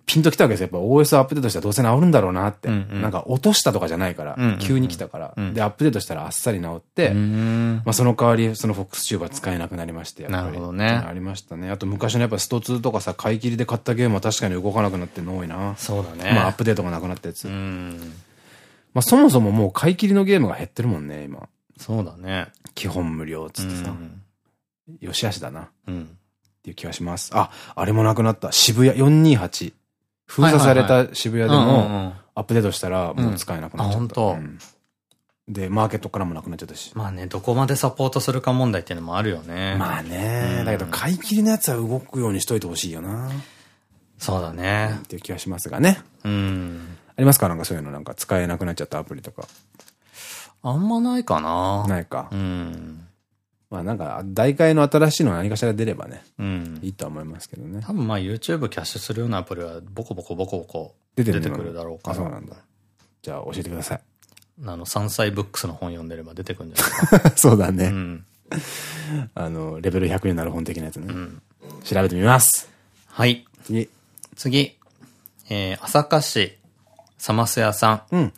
ピンときたわけですよ。やっぱ OS アップデートしたらどうせ治るんだろうなって。うんうんなんか落としたとかじゃないから、急に来たから、うんで、アップデートしたらあっさり治って、うんまあその代わり、その FOX チューバー使えなくなりまして、やっぱり。なるほどねありましたね。あと昔のやっぱスト2とかさ、買い切りで買ったゲームは確かに動かなくなってるの多いな。そうだね。まあアップデートがなくなったやつ。うん。まあそもそももう買い切りのゲームが減ってるもんね、今。そうだね。基本無料っつってさ。うんよしあしだな。っうん。ていう気がします。あ、あれもなくなった。渋谷428。封鎖された渋谷でも、も、アップデートしたらもう使えなくなっちゃった。うんで、マーケットからもなくなっちゃったし。まあね、どこまでサポートするか問題っていうのもあるよね。まあね、うんだけど買い切りのやつは動くようにしといてほしいよな。そうだねっ。ていう気がしますがね。うん。ありますか？なんかそういうのなんか使えなくなっちゃったアプリとか。あんまないかな。ないか。うん。まあなんか、代替の新しいの何かしら出ればね、うん。いいとは思いますけどね。多分まあ YouTube キャッシュするようなアプリはボコボコボコボコ出てくるだろうかあ、ら。そうなんだ。じゃあ教えてください。あの、山菜ブックスの本読んでれば出てくるんじゃないか そうだな。うね。ん。あの、レベル100になる本的なやつね。うん。調べてみます。はい。次。次。えー、朝霞市、サマス屋さん。うん。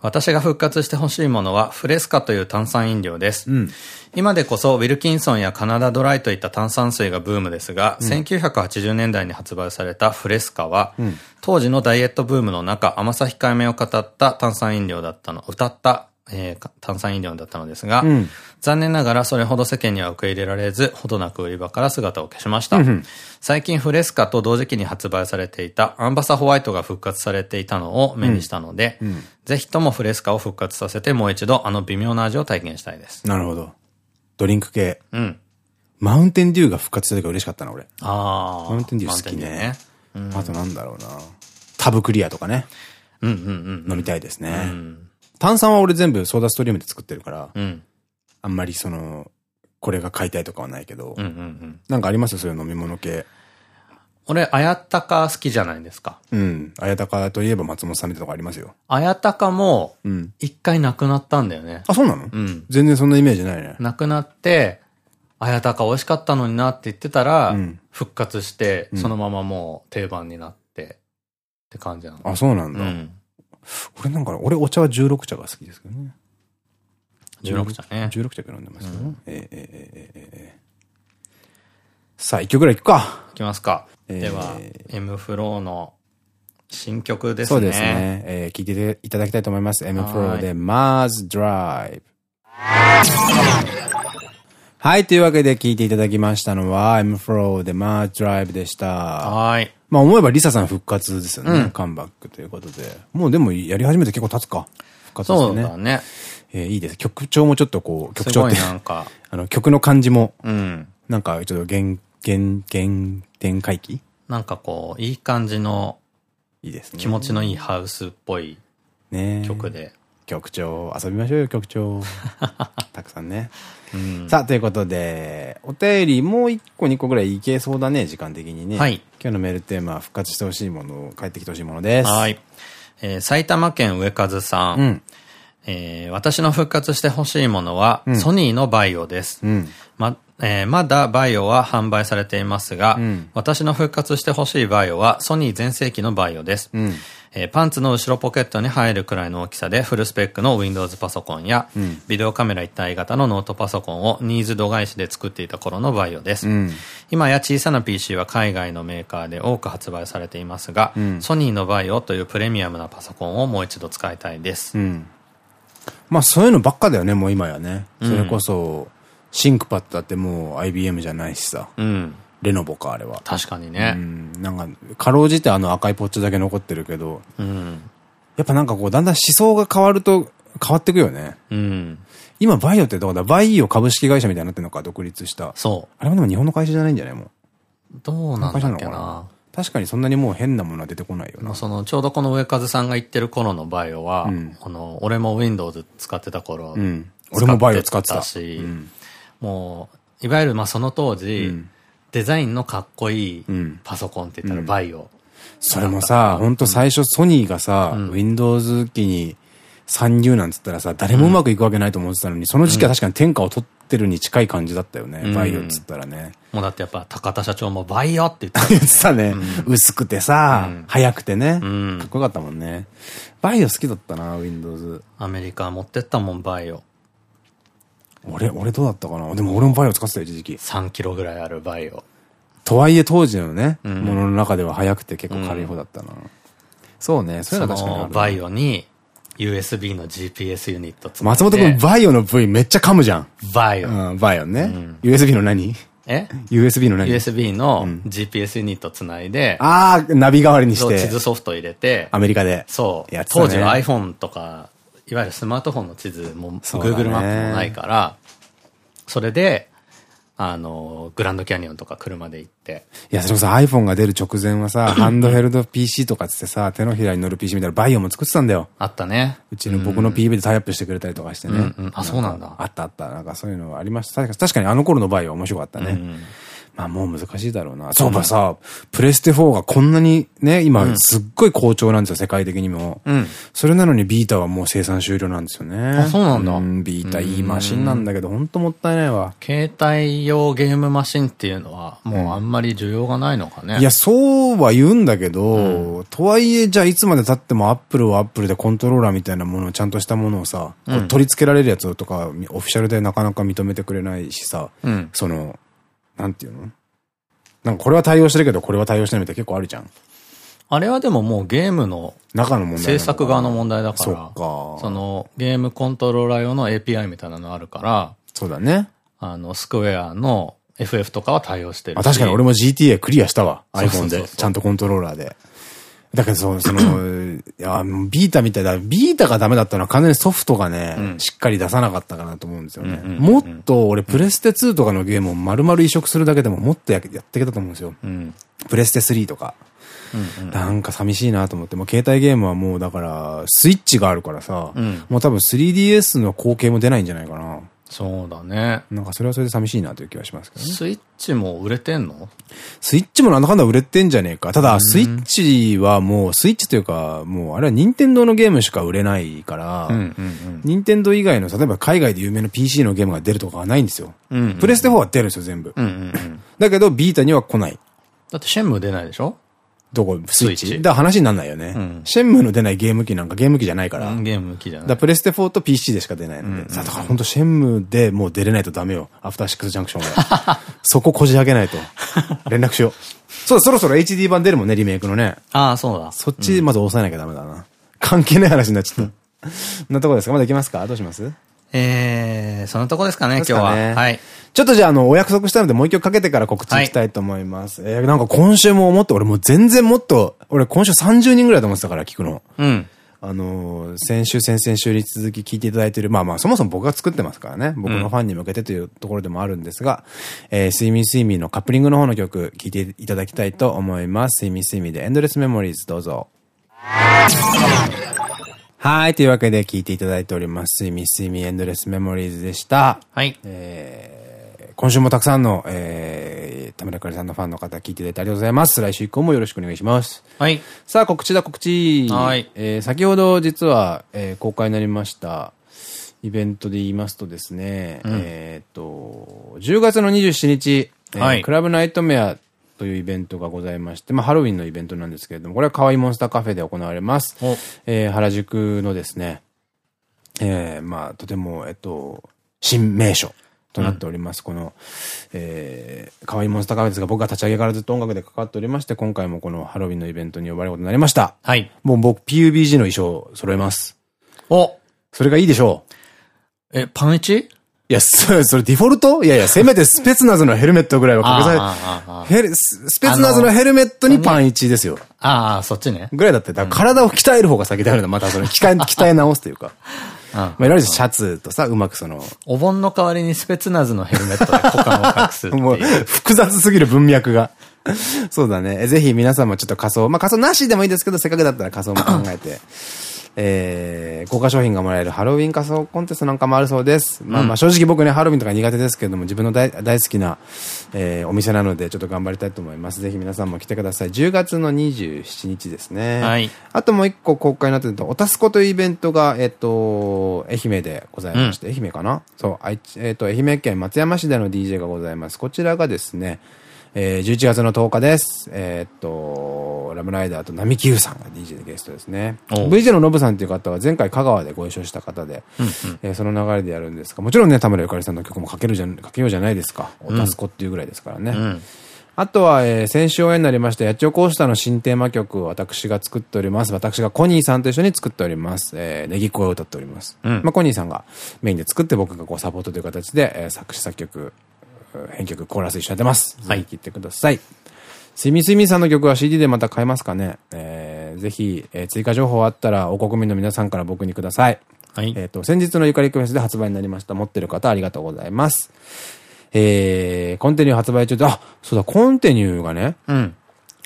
私が復活してほしいものはフレスカという炭酸飲料です。うん。今でこそウィルキンソンやカナダドライといった炭酸水がブームですが、1980年代に発売されたフレスカは、ん当時のダイエットブームの中、甘さ控えめを語った炭酸飲料だったの、歌った、えーか炭酸飲料だったのですが、うん残念ながらそれほど世間には受け入れられず、ほどなく売り場から姿を消しました。うんうん最近フレスカと同時期に発売されていたアンバサホワイトが復活されていたのを目にしたので、んぜひともフレスカを復活させてもう一度あの微妙な味を体験したいです。なるほど。ドリンク系。うん。マウンテンデューが復活した時は嬉しかったな、俺。ああ。マウンテンデュー好きねューね。あとなんだろうな。タブクリアとかね。うんうんうん。飲みたいですね。うん。炭酸は俺全部ソーダストリームで作ってるから、うん。あんまりその、これが買いたいとかはないけど。なんかあります？そういう飲み物系。俺、あやたか好きじゃないですか。うん。あやたかといえば松本さんみたいなとこありますよ。あやたかも、うん。一回なくなったんだよね。あ、そうなの？うん。全然そんなイメージないね。なくなって、あやたか美味しかったのになって言ってたら、うん復活して、うんそのままもう定番になって、って感じなの。あ、そうなんだ。うん。俺なんか、俺お茶は16茶が好きですけどね。16茶ね。16茶飲んでますよ。えーえーえーえーえーさあ、一曲ぐらい行くか。いきますか。えーでは、M フローの新曲ですね。そうですね。えー聞いていただきたいと思います。M フローで Mars Drive。はい。というわけで聞いていただきましたのは M フローで Mars Drive でした。はーい。まあ思えばリサさん復活ですよね。うんカムバックということで。もうでもやり始めて結構経つか。復活してね。そうだね。えーいいです。曲調もちょっとこう、曲調って、なんか、あの曲の感じも、うん。なんかちょっと原、原、原点回帰なんかこう、いい感じのいいですね。気持ちのいいハウスっぽいね曲で。曲調、遊びましょうよ、曲調。たくさんね。うん。さあ、ということで、お便りもう一個二個ぐらいいけそうだね、時間的にね。はい。今日のメールテーマは復活してほしいもの、帰ってきてほしいものです。はい。えー埼玉県上和さん。うん。えー私の復活してほしいものは、うんソニーのバイオです。うん。ま、えーまだバイオは販売されていますが、うん私の復活してほしいバイオはソニー全盛期のバイオです。うん。えーパンツの後ろポケットに入るくらいの大きさでフルスペックの Windows パソコンや、うんビデオカメラ一体型のノートパソコンをニーズ度外視で作っていた頃のバイオです。うん。今や小さな PC は海外のメーカーで多く発売されていますが、うんソニーのバイオというプレミアムなパソコンをもう一度使いたいです。うん。まあそういうのばっかだよね、もう今やね。うんそれこそ、シンクパッドだってもう IBM じゃないしさ。うん。レノボか、あれは。確かにうね。ん。なんか、かろうじてあの赤いポッチだけ残ってるけど、うん。やっぱなんかこう、だんだん思想が変わると変わってくよね。うん。今、バイオってどこだ？バイオ株式会社みたいになってるのか、独立した。そあれもでも日本の会社じゃないんじゃない？もう。う。どうなんだっけな？確かにそんなにもう変なものは出てこないよな。まあその、ちょうどこの上和さんが言ってる頃のバイオは、うんあの、俺も Windows 使ってた頃、うん。俺もバイオ使ってた。し、うん。もう、いわゆるまあその当時、うんデザインのかっこいいうんパソコンって言ったらバイオ。それもさ、ほんと最初ソニーがさ、うん Windows 機に参入なんつったらさ、誰もうまくいくわけないと思ってたのに、その時期は確かに天下を取ってるに近い感じだったよね。バイオっつったらね。もうだってやっぱ高田社長もバイオって言ってた、言ってたね。薄くてさ、速くてね。かっこよかったもんね。バイオ好きだったな、Windows。アメリカ持ってったもん、バイオ。俺、俺どうだったかな？でも俺もバイオ使ってたよ、一時期。3キロぐらいあるバイオ。とはいえ当時のね、ものの中では速くて結構軽い方だったな。そうね、そういうのは確かにバイオに USB の GPS ユニットつ松本くん、バイオの V めっちゃ噛むじゃん。バイオ。うん、バイオね。USB の何？え ?USB の何 ?USB の GPS ユニットつないで。ああ、ナビ代わりにして。地図ソフト入れて。アメリカで。そう。当時の iPhone とか、いわゆるスマートフォンの地図も Google マップもないから、それで、あの、グランドキャニオンとか車で行って。いや、それこそ iPhone が出る直前はさ、ハンドヘルド PC とかつってさ、手のひらに乗る PC みたいなバイオも作ってたんだよ。あったね。うちの僕の PV でタイアップしてくれたりとかしてね。あ、そうなんだ。あったあった。なんかそういうのがありました。確かにあの頃のバイオ面白かったね。うんまあもう難しいだろうな。そうばさ、プレステ4がこんなにね、今すっごい好調なんですよ、世界的にも。うん。それなのにビータはもう生産終了なんですよね。あ、そうなんだ。うん、ビータいいマシンなんだけど、ほんともったいないわ。携帯用ゲームマシンっていうのは、もうあんまり需要がないのかね。いや、そうは言うんだけど、とはいえ、じゃあいつまで経ってもアップルはアップルでコントローラーみたいなものをちゃんとしたものをさ、取り付けられるやつとか、オフィシャルでなかなか認めてくれないしさ、その、なんていうの？なんかこれは対応してるけど、これは対応してないみたいな結構あるじゃん。あれはでももうゲームの中の問題制作側の問題だから、そそのゲームコントローラー用の API みたいなのあるから、そうだね。あの、スクエアの FF とかは対応してるあ、確かに俺も GTA クリアしたわ。iPhone で。ちゃんとコントローラーで。だけどそ、その、いや、ビータみたいだ。ビータがダメだったのは完全にソフトがね、うん、しっかり出さなかったかなと思うんですよね。もっと俺プレステ2とかのゲームを丸々移植するだけでももっとやっていけたと思うんですよ。うん、プレステ3とか。なんか寂しいなと思って、もう携帯ゲームはもうだから、スイッチがあるからさ、うん、もう多分 3DS の後継も出ないんじゃないかな。そうだね。なんかそれはそれで寂しいなという気はしますけどね。スイッチも売れてんの？スイッチもなんだかんだ売れてんじゃねえか。ただ、スイッチはもう、スイッチというか、もうあれは任天堂のゲームしか売れないから、任天堂以外の、例えば海外で有名な PC のゲームが出るとかはないんですよ。プレステ4は出るんですよ、全部。だけど、ビータには来ない。だってシェンム出ないでしょ？どこ、スイッチ？だから話になんないよね。うん、シェンムの出ないゲーム機なんかゲーム機じゃないから。ゲーム機じゃない。だプレステ4と PC でしか出ないので。さあ、だから本当シェンムでもう出れないとダメよ。アフターシックスジャンクションが。そここじ開けないと。連絡しよう。そう、そろそろ HD 版出るもんね、リメイクのね。ああ、そうだ。そっちまず押さえなきゃダメだな。関係ない話になっちゃった。なとこですか？まだ行きますか？どうします？えー、そのとこですかね、今日は。はい。ちょっとじゃあ、あの、お約束したので、もう一曲かけてから告知したいと思います。はい、えー、なんか今週も思って、俺もう全然もっと、俺今週30人ぐらいだと思ってたから、聞くの。うん。あのー、先週、先々週に続き聞いていただいている、まあまあ、そもそも僕が作ってますからね。僕のファンに向けてというところでもあるんですが、うん、えー、スイミースイミーのカップリングの方の曲、聞いていただきたいと思います。スイミースイミーでエンドレスメモリーズ、どうぞ。はい。というわけで聞いていただいております。スイミスイミエンドレスメモリーズでした。はい。えー、今週もたくさんの、えー、田村かりさんのファンの方聞いていただいてありがとうございます。来週以降もよろしくお願いします。はい。さあ、告知だ、告知。はい。えー、先ほど実は、えー、公開になりました、イベントで言いますとですね、うん、えっと、10月の27日、えー、はい、クラブナイトメアというイベントがございまして、まあ、ハロウィンのイベントなんですけれども、これは河合モンスターカフェで行われます。えー、原宿のですね、えー、まあ、とても、えっと、新名所となっております。うん、この、えー、河合モンスターカフェですが、僕が立ち上げからずっと音楽で関わっておりまして、今回もこのハロウィンのイベントに呼ばれることになりました。はい。もう僕 PUBG の衣装揃えます。おそれがいいでしょう。え、パンイチ？いや、それ、それデフォルト？いやいや、せめてスペツナズのヘルメットぐらいはかけされ、スペツナズのヘルメットにパン1ですよ。ああ、そっちね。ぐらいだって、だから体を鍛える方が先であるの。またその、鍛え、鍛え直すというか。まあ、いわゆるシャツとさ、うまくその。お盆の代わりにスペツナズのヘルメットで股間を隠す もう、複雑すぎる文脈が。そうだね。ぜひ皆さんもちょっと仮装、まあ仮装なしでもいいですけど、せっかくだったら仮装も考えて。えー、豪華商品がもらえるハロウィン仮装コンテストなんかもあるそうです。まあまあ正直僕ね、ハロウィンとか苦手ですけれども、自分の大大好きな、えーお店なので、ちょっと頑張りたいと思います。ぜひ皆さんも来てください。10月の27日ですね。はいあともう一個公開になってると、おたすこというイベントが、えっ、と、愛媛でございまして、愛媛かな？そう、愛知えっ、と、愛媛県松山市での DJ がございます。こちらがですね、えー、11月の10日です。えーっと、ラムライダーと並木優さんが DJ でゲストですね。VJ のノブさんという方は前回香川でご一緒した方で、えーその流れでやるんですが、もちろんね、田村ゆかりさんの曲もかけるじゃん、かけようじゃないですか。おたすこっていうぐらいですからね。うん。あとは、えー先週お会いになりました、八千代コースターの新テーマ曲を私が作っております。私がコニーさんと一緒に作っております。えー、ネギ声を歌っております。うんまあ、コニーさんがメインで作って僕がこうサポートという形で、えー作詞作曲、編曲、コーラス一緒にやってます。はい聴いてください。すいみすいみさんの曲は CD でまた買えますかねえー、ぜひ、えー追加情報あったら、お国民の皆さんから僕にください。はい。えっ、と、先日のゆかりクフェスで発売になりました。持ってる方ありがとうございます。えー、コンテニュー発売中で、あ、そうだ、コンテニューがね、うん。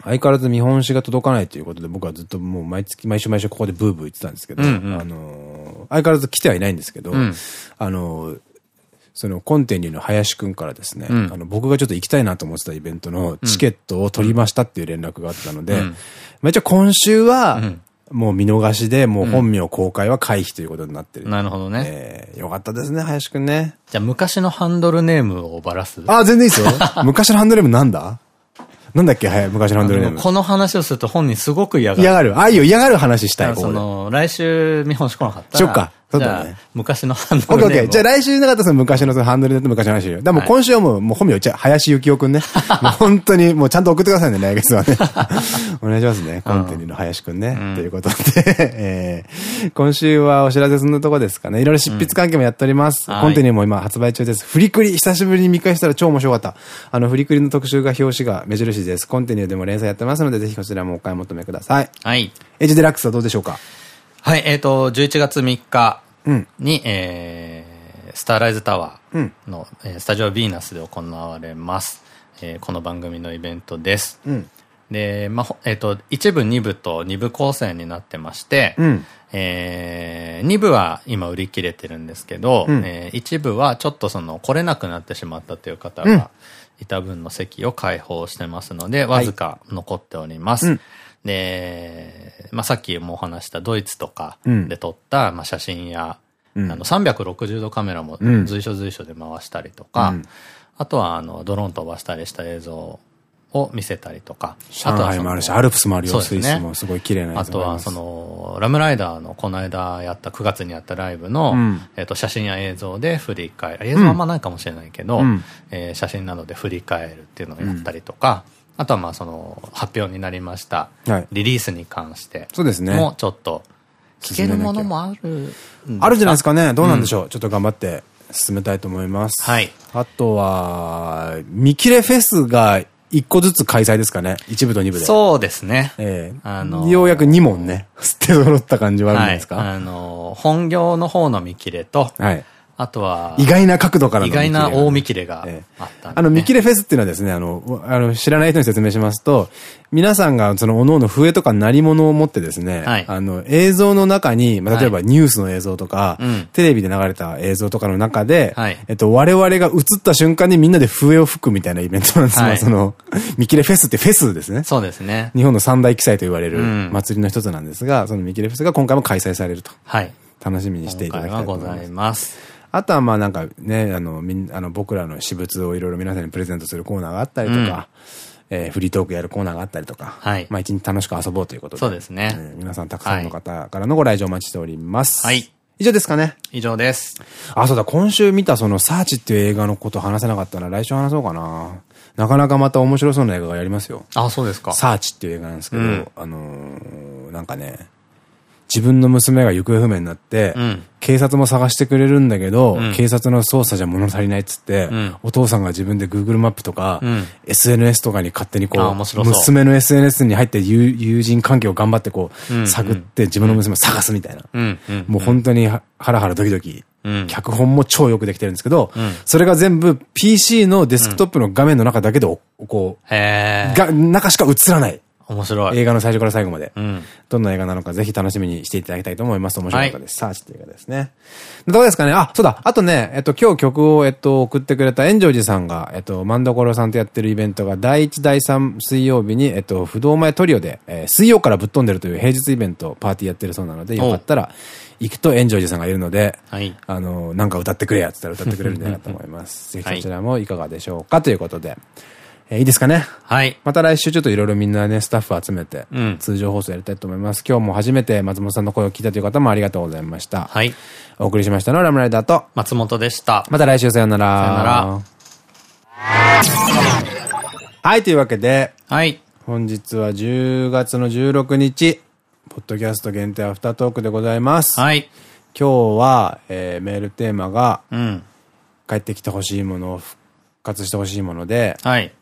相変わらず見本紙が届かないということで、僕はずっともう毎月、毎週毎週ここでブーブー言ってたんですけど、うんうんあのー相変わらず来てはいないんですけど、うんあのーそのコンテニューの林くんからですね、うんあの僕がちょっと行きたいなと思ってたイベントのチケットを取りましたっていう連絡があったので、うんまあ一応今週はん、もう見逃しで、もう本名公開は回避ということになってる。なるほどね。えーよかったですね、林くんね。じゃあ昔のハンドルネームをばらすあ、全然いいですよ。昔のハンドルネームなんだ？なんだっけはい、昔のハンドルネーム。この話をすると本人すごく嫌がる。嫌がる。あ、いいよ、嫌がる話したい。その、来週見本し来なかったら。しよっかそうじゃあだね昔のハンオッケーオッケー。ドルネームを。じゃあ来週なかったらその昔のそのハンドルネームと昔の話よ。でもう今週はもう、もう本名言っちゃう。林幸雄くんね。もう本当に、もうちゃんと送ってくださいね、来月はね。お願いしますね。コンテニューの林くんね。ということで、えー今週はお知らせそんなとこですかね。いろいろ執筆関係もやっております。はいコンテニューも今発売中です。フリクリ、久しぶりに見返したら超面白かった。あの、フリクリの特集が表紙が目印です。コンテニューでも連載やってますので、ぜひこちらもお買い求めください。はい。エイジデラックスはどうでしょうか？はい、えっ、と、11月3日うん。に、えー、スターライズタワうんーの、えースタジオヴィーナスで行われます。えーこの番組のイベントです。うん。で、まあ、ほえっ、と、一部、二部と二部構成になってまして、うん。えー、2部は今売り切れてるんですけど、うんえー一部はちょっとその来れなくなってしまったという方うんがいた分の席を開放してますので、わずか残っております。うんで、まあ、さっきもお話したドイツとかうん。で撮った、まあ、写真や、うん。あの360度カメラもうん。随所随所で回したりとか、うん。あとはあのドローン飛ばしたりした映像を見せたりとか、上海もあるし、アルプスもあるよ、スイスもすごい綺麗なあとは、そ、の、ラムライダーのこの間やった、9月にやったライブの、うん。えっと、写真や映像で振り返る。映像はあんまないかもしれないけど、うん。えー写真などで振り返るっていうのをやったりとか、あとはまあその、発表になりました、はいリリースに関してそうですね。もちょっと、聞けるものもあるあるじゃないですか。かね。どうなんでしょう？ちょっと頑張って進めたいと思います。はい。あとは、見切れフェスが一個ずつ開催ですかね。一部と二部で。そうですね。ええあのーようやく2問ね、捨て揃った感じはあるんですか？はい。あの、本業の方の見切れと、はい。あとは、意外な角度からの意外な大見切れれがあええったねあの、見切れフェスっていうのはですね、あの、あの知らない人に説明しますと、皆さんがその、おのおの笛とか鳴り物を持ってですね、はいあの、映像の中に、まあ、例えばニュースの映像とか、うんテレビで流れた映像とかの中で、はいえっと、我々が映った瞬間にみんなで笛を吹くみたいなイベントなんですが、はいその、見切れフェスってフェスですね。そうですね。日本の三大記載と言われるうん祭りの一つなんですが、その見切れフェスが今回も開催されると。はい。楽しみにしていただきたいと今回はご思います。あとはまあなんかね、あの、みんあの僕らの私物をいろいろ皆さんにプレゼントするコーナーがあったりとか、えーフリートークやるコーナーがあったりとか、はいまあ一日楽しく遊ぼうということで。そうですねえー皆さんたくさんの方からのご来場お待ちしております。はい。以上ですかね。以上です。あ、そうだ、今週見たそのサーチっていう映画のこと話せなかったら来週話そうかな。なかなかまた面白そうな映画がやりますよ。あ、そうですか。サーチっていう映画なんですけど、うんあのーなんかね、自分の娘が行方不明になって、うん。警察も探してくれるんだけど、うん。警察の捜査じゃ物足りないっつって、うん。お父さんが自分で Google マップとか、うん。SNS とかに勝手にこあう、娘の SNS に入って友友人関係を頑張ってこう、うん探って自分の娘を探すみたいな。もう本当にはハラハラドキドキ。うん。脚本も超よくできてるんですけど、うん。それが全部 PC のデスクトップの画面の中だけでお、こう。が、中しか映らない。面白い。映画の最初から最後まで。うん。どんな映画なのかぜひ楽しみにしていただきたいと思います。面白かったです。サーチっていう映画ですね。どうですかね？あ、そうだ。あとね、えっと、今日曲を、えっと、送ってくれた炎上寺さんが、えっと、万所さんとやってるイベントが、第1、第3水曜日に、えっと、不動前トリオで、えー水曜からぶっ飛んでるという平日イベント、パーティーやってるそうなので、よかったら、行くと炎上寺さんがいるので、はい。あの、なんか歌ってくれやって言ったら歌ってくれるんじゃないかと思います。ぜひそちらもいかがでしょうか？ということで、えーいいですかね？はい。また来週ちょっといろいろみんなね、スタッフ集めてうん、通常放送やりたいと思います。今日も初めて松本さんの声を聞いたという方もありがとうございました。はい。お送りしましたのはラムライダーと、松本でした。また来週さよなら。さよなら。はい、というわけで、はい。本日は10月の16日、ポッドキャスト限定アフタートークでございます。はい。今日は、えーメールテーマが、うん。帰ってきてほしいものを復活してほしいもので、はい。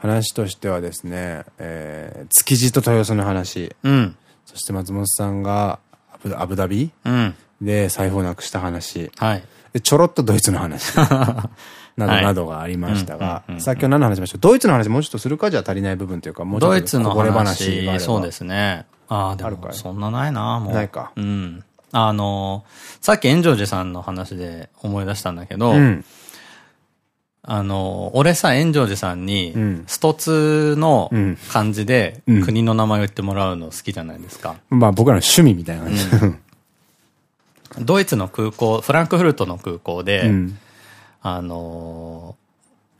話としてはですね、えー築地と豊洲の話、うん。そして松本さんがアブダビ？うん。で財布をなくした話、はい。でちょろっとドイツの話、などはいなどがありましたがさあ今日何の話しましょう？ドイツの話もうちょっとするかじゃ足りない部分というか、もうちょっとドイツのこぼれ話、そうですね。ああ、でも、そんなないな、もう。ないかうん。あの、さっき炎上寺さんの話で思い出したんだけど、うん。あの、俺さ、炎上寺さんにうん、ストツのうん漢字でうん国の名前を言ってもらうの好きじゃないですか。まあ僕らの趣味みたいな感じ。ドイツの空港、フランクフルトの空港で、うん。あのー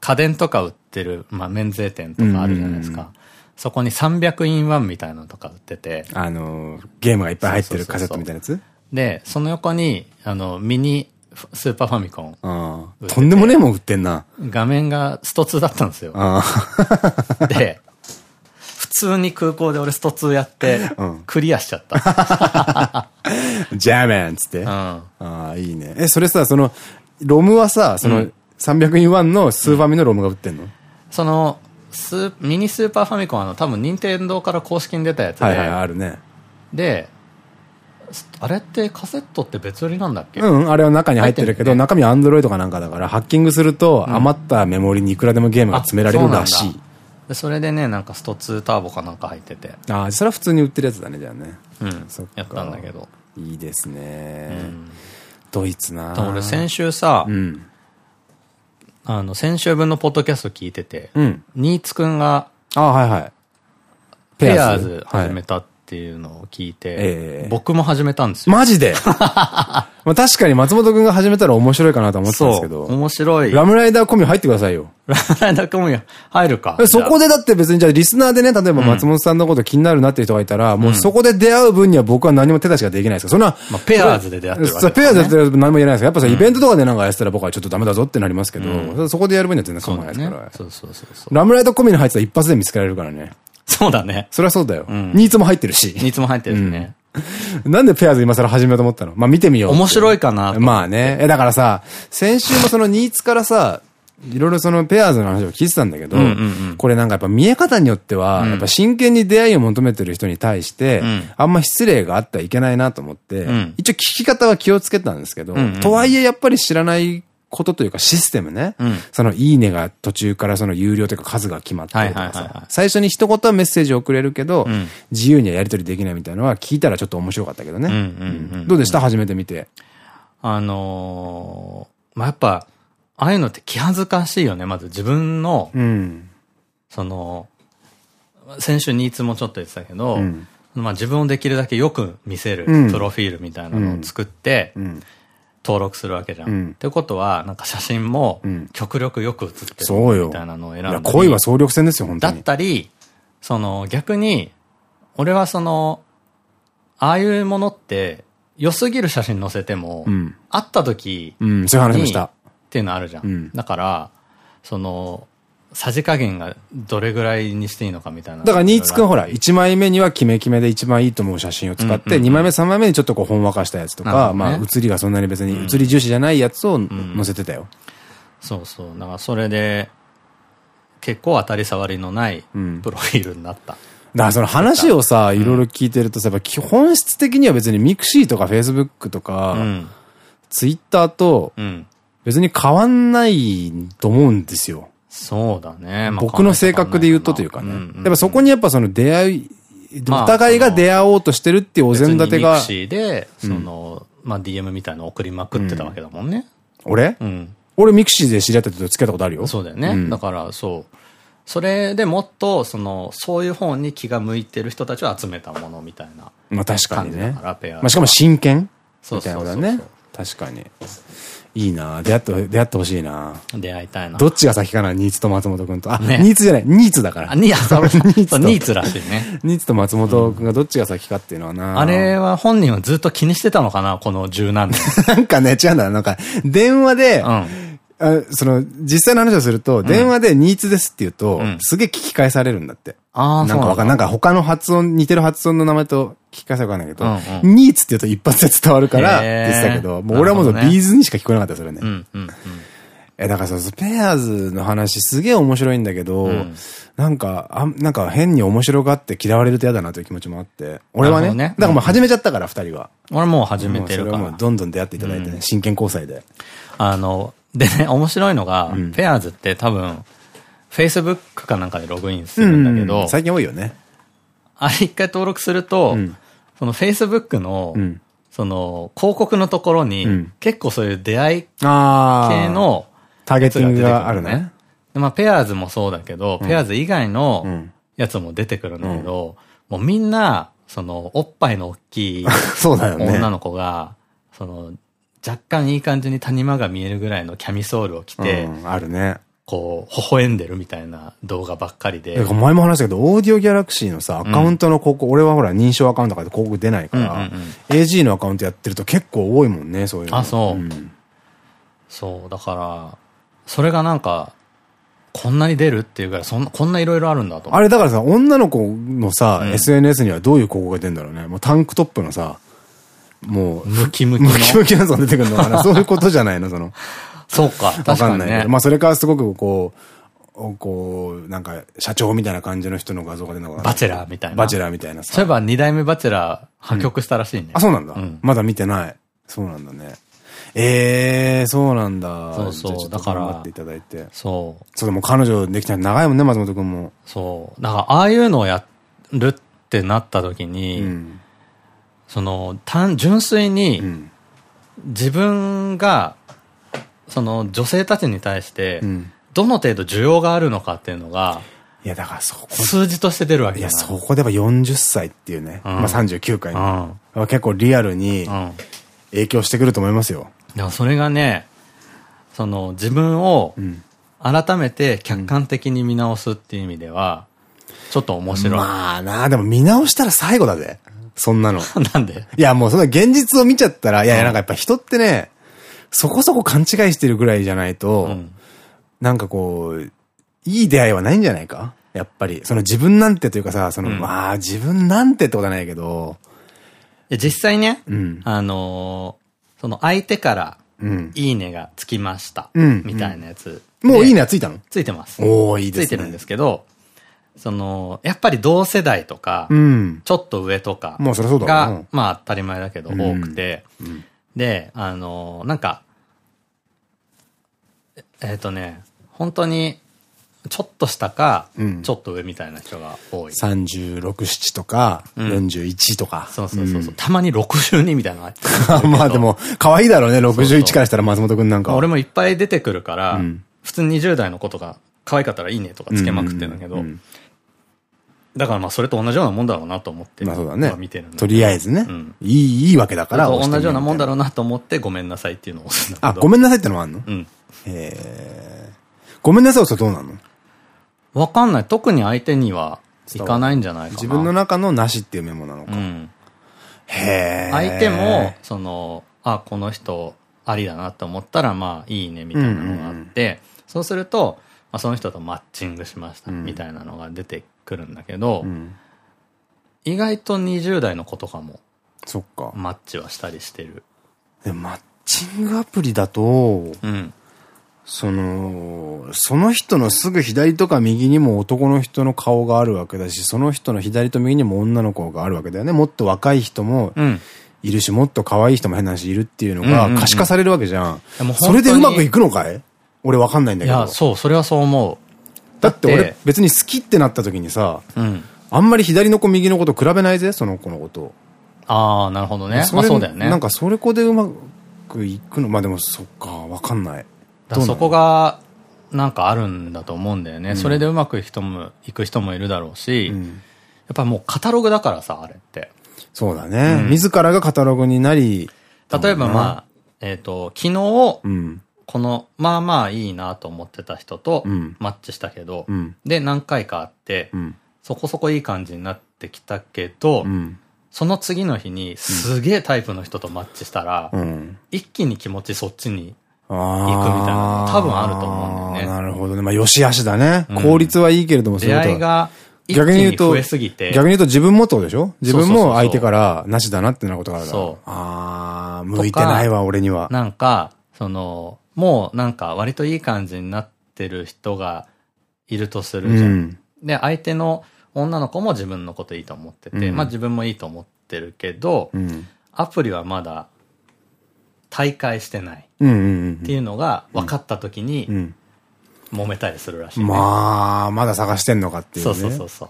家電とか売ってる、まあ、免税店とかあるじゃないですうんうんか。そこに300インワンみたいなのとか売ってて、あのー、ゲームがいっぱい入ってるカセットみたいなやつ？で、その横に、あの、ミニスーパーファミコン、とんでもねえもん売ってんな。画面がスト2だったんですよ。で、普通に空港で俺スト2やってうん、クリアしちゃった。ジャーマンっつって。うん。ああ、いいね。え、それさ、その、ロムはさ、その、300インワンのスーファミのロムが売ってんの？その、ミニスーパーファミコンはあの多分任天堂から公式に出たやつで、はいはい、あるね。で、あれってカセットって別売りなんだっけ、うん、あれは中に入ってるけど、ね中身はアンドロイドかなんかだから、ハッキングすると余ったメモリにいくらでもゲームが詰められるらしいうなんそれでね、なんかスト2ターボかなんか入ってて、ああ、それは普通に売ってるやつだね、じゃあね。うんそっか、やったんだけど。いいですね。うんドイツな俺先週さ、うん。あの、先週分のポッドキャスト聞いてて、うん。新津くんがああ、はいはい。ペアーズ始はいめたっていうのを聞いて、ええ僕も始めたんですよ。マジで？まあ確かに松本くんが始めたら面白いかなと思ってたんですけど。面白い。ラムライダーコミュ入ってくださいよ。ラムライダーコミュ入るか。えそこでだって別にじゃあリスナーでね、例えば松本さんのこと気になるなっていう人がいたら、もうそこで出会う分には僕は何も手出しができないですから、そんな、まあペアーズで出会ってるわけそうペアーズでやってる何も言えないですやっぱさ、イベントとかでなんかやってたら僕はちょっとダメだぞってなりますけど、そこでやる分には全然構わないですから。そうそうそうそう。ラムライダーコミュに入ってたら一発で見つけられるからね。そうだね。そりゃそうだよ。ニーツも入ってるし。ニーツも入ってるしね。なんでペアーズ今更始めようと思ったの？まあ見てみよう。面白いかなまあね。え、だからさ、先週もそのニーツからさ、いろいろそのペアーズの話を聞いてたんだけどうんうんうん、これなんかやっぱ見え方によっては、やっぱ真剣に出会いを求めてる人に対してん、あんま失礼があってはいけないなと思ってん、一応聞き方は気をつけたんですけどんうんうん、とはいえやっぱり知らないことというかシステムねん。そのいいねが途中からその有料というか数が決まってるとかさ。最初に一言はメッセージを送れるけどん、自由にはやり取りできないみたいなのは聞いたらちょっと面白かったけどね。どうでした？初めて見て。あのー、まあ、やっぱ、ああいうのって気恥ずかしいよね。まず自分の、うん。その、先週ニーツもちょっと言ってたけど、んまあ自分をできるだけよく見せるうんプロフィールみたいなのを作って、ん登録するわけじゃん。うんってことは、なんか写真もん極力よく写ってそうよ。るみたいなのを選んだいや、り恋は総力戦ですよ、本当だっに。たり、その逆に、俺はその、ああいうものって、良すぎる写真載せても、ん会った時うん、そういう話もした。っていうのあるじゃん。うんだから、その、さじ加減がどれぐらいにしていいのかみたいな。だから、新津くんほら、いろいろあったり1枚目にはキメキメで一番いいと思う写真を使って、2枚目、3枚目にちょっとこう、ほんわかしたやつとか、ねまあ、写りがそんなに別に、写り重視じゃないやつを載せてたよ。そうそう。だからそれで、結構当たり障りのないプロフィールになった。だからその話をさ、いろいろ聞いてるとさ、やっぱ基本質的には別にミクシーとかフェイスブックとか、うん。ツイッターとうん。別に変わんないと思うんですよ。そうだね。まあ僕の性格で言うとというかね。やっぱそこにやっぱその出会いお互いが出会おうとしてるっていうお膳立てが。ミクシーで、その、まあ DM みたいなの送りまくってたわけだもんね。俺？うん。俺ミクシーで知り合った人と付き合ったことあるよ。そうだよね。だからそう。それでもっと、その、そういう方に気が向いてる人たちを集めたものみたいな。まあ確かにね。まあしかも真剣？みたいなことだね。確かに。いいな出会って、出会ってほしいな出会いたいな。どっちが先かな？ニーツと松本くんと。あ、ね、ニーツじゃない、ニーツだから。あ、ニーツ、ニーツ。ニーツらしいね。ニーツと松本くんがどっちが先かっていうのはな、あれは本人はずっと気にしてたのかな？この十何年。なんかね、違うんだなんか、電話で、うんあその、実際の話をすると、電話でニーツですって言うと、すげえ聞き返されるんだって。ああ、なんかわかんなんか他の発音、似てる発音の名前と聞き返されるかんないけど、ニーツって言うと一発で伝わるからって言ってたけど、もう俺はもうビーズにしか聞こえなかったそれね。え、だからそう、ペアーズの話すげえ面白いんだけど、なんか、あ、なんか変に面白がって嫌われると嫌だなという気持ちもあって。俺はね。ねだからもう始めちゃったから、二人は。俺もう始めてるから。もうどんどん出会っていただいてね、真剣交際で。あの、でね、面白いのが、うん、ペアーズって多分、Facebook かなんかでログインするんだけど、最近多いよね。あれ一回登録すると、うん、その Facebook の、うん、その広告のところに、結構そういう出会い系の、ターゲティングがあるね。まあ、ペアーズもそうだけど、ペアーズ以外のやつも出てくるんだけど、もうみんな、その、おっぱいの大きい 女の子が、その、若干いい感じに谷間が見えるぐらいのキャミソールを着て、うん、あるね。こう、微笑んでるみたいな動画ばっかりで。前も話したけど、オーディオギャラクシーのさ、アカウントの広告、うん、俺はほら認証アカウントとかで広告出ないから、AG のアカウントやってると結構多いもんね、そういうの。あ、そう。うん、そう、だから、それがなんか、こんなに出るっていうぐらい、そんな、こんないろいろあるんだと。あれだからさ、女の子のさ、うん、SNS にはどういう広告が出るんだろうね。もうタンクトップのさ、もう、ムキムキの？ムキムキなやつが出てくるのかな そういうことじゃないのその。そうか。わかんないけど。まあそれからすごくこう、こう、なんか、社長みたいな感じの人の画像が出るのかな。バチェラーみたいな。バチェラーみたいなさ。そういえば二代目バチェラー破局したらしいね。あ、そうなんだ。まだ見てない。そうなんだね。ええそうなんだ。そうそう。だから。頑張っていただいて。そう。そうでも彼女できたら長いもんね、松本くんも。そう。だから、ああいうのをやるってなった時に、その、単、純粋に、自分が、その女性たちに対して、どの程度需要があるのかっていうのが、いや、だからそこ。数字として出るわけいや、そこでは40歳っていうね。うん、まあ39回に。うん、結構リアルに影響してくると思いますよ。でもそれがね、その自分を改めて客観的に見直すっていう意味では、ちょっと面白い。まあな、でも見直したら最後だぜ。そんなの。なんで？いや、もうその現実を見ちゃったら、いや、なんかやっぱ人ってね、そこそこ勘違いしてるぐらいじゃないと、うん、なんかこう、いい出会いはないんじゃないか？やっぱり。その自分なんてというかさ、その、うん、まあ自分なんてってことはないけど。実際ね、うん、あのー、その相手から、いいねがつきました。みたいなやつ。もういいねはついたの？ついてます。おいいですね。ついてるんですけど、その、やっぱり同世代とか、うん、ちょっと上とかもうそそうだが、まあ当たり前だけど多くて、うん、で、あの、なんか、えっ、ー、とね、本当に、ちょっと下か、うん、ちょっと上みたいな人が多い。36、7とか、うん、41とか。そうそうそうそう。たまに62みたいなの まあでも、可愛いだろうね、61からしたら松本くんなんか。俺もいっぱい出てくるから、普通に20代の子とか、可愛かったらいいねとかつけまくってるんだけど、だからまあそれと同じようなもんだろうなと思って。まあそうだね。見てるとりあえずね。うん、いい、いいわけだから。同じようなもんだろうなと思ってごめんなさいっていうのを押すんだあ、ごめんなさいってのもあんの？うん。えごめんなさい押すとどうなの？わかんない。特に相手にはいかないんじゃないかな。自分の中のなしっていうメモなのか。うん。へえ。相手も、その、あ、この人ありだなと思ったらまあいいねみたいなのがあって、そうすると、まあ、その人とマッチングしましたみたいなのが出てくるんだけど、うん、意外と20代の子とかも、そっか。マッチはしたりしてる。で、マッチングアプリだと、うん、その、その人のすぐ左とか右にも男の人の顔があるわけだし、その人の左と右にも女の子があるわけだよね。もっと若い人も、いるし、もっと可愛い人も変な話いるっていうのが可視化されるわけじゃん。それでうまくいくのかい？俺わかんないんだけど。いや、そう、それはそう思う。だって俺別に好きってなった時にさ、うん、あんまり左の子右の子と比べないぜ、その子のこと。ああ、なるほどね。まあそうだよね。なんかそれ子でうまくいくの、まあでもそっか、わかんない。そこが、なんかあるんだと思うんだよね。うんそれでうまくいく人も、いく人もいるだろうし、うんやっぱもうカタログだからさ、あれって。そうだね。うん自らがカタログになり、例えばまあ、えっ、と、昨日、うん。この、まあまあいいなと思ってた人とうんマッチしたけど、うん。で、何回かあって、うん。そこそこいい感じになってきたけど、うん。その次の日にすげえタイプの人とマッチしたら、うん。一気に気持ちそっちに、あ行くみたいなの多分あると思うんだよねなるほどね。まあ、よしあしだね。うん効率はいいけれども、出会いが一気逆に言うとに増えすぎて、逆に言うと自分もとでしょ？自分そうそうそうそうも相手からなしだなってなことがあるから。そうああ、向いてないわ、俺には。なんか、その、もうなんか割といい感じになってる人がいるとするじゃん。うん。で、相手の女の子も自分のこといいと思ってて、うんまあ自分もいいと思ってるけど、うん。アプリはまだ大会してないっていうのが分かった時に。揉めたりするらしい、ね。まあ、まだ探してんのかっていうね。そうそうそうそう。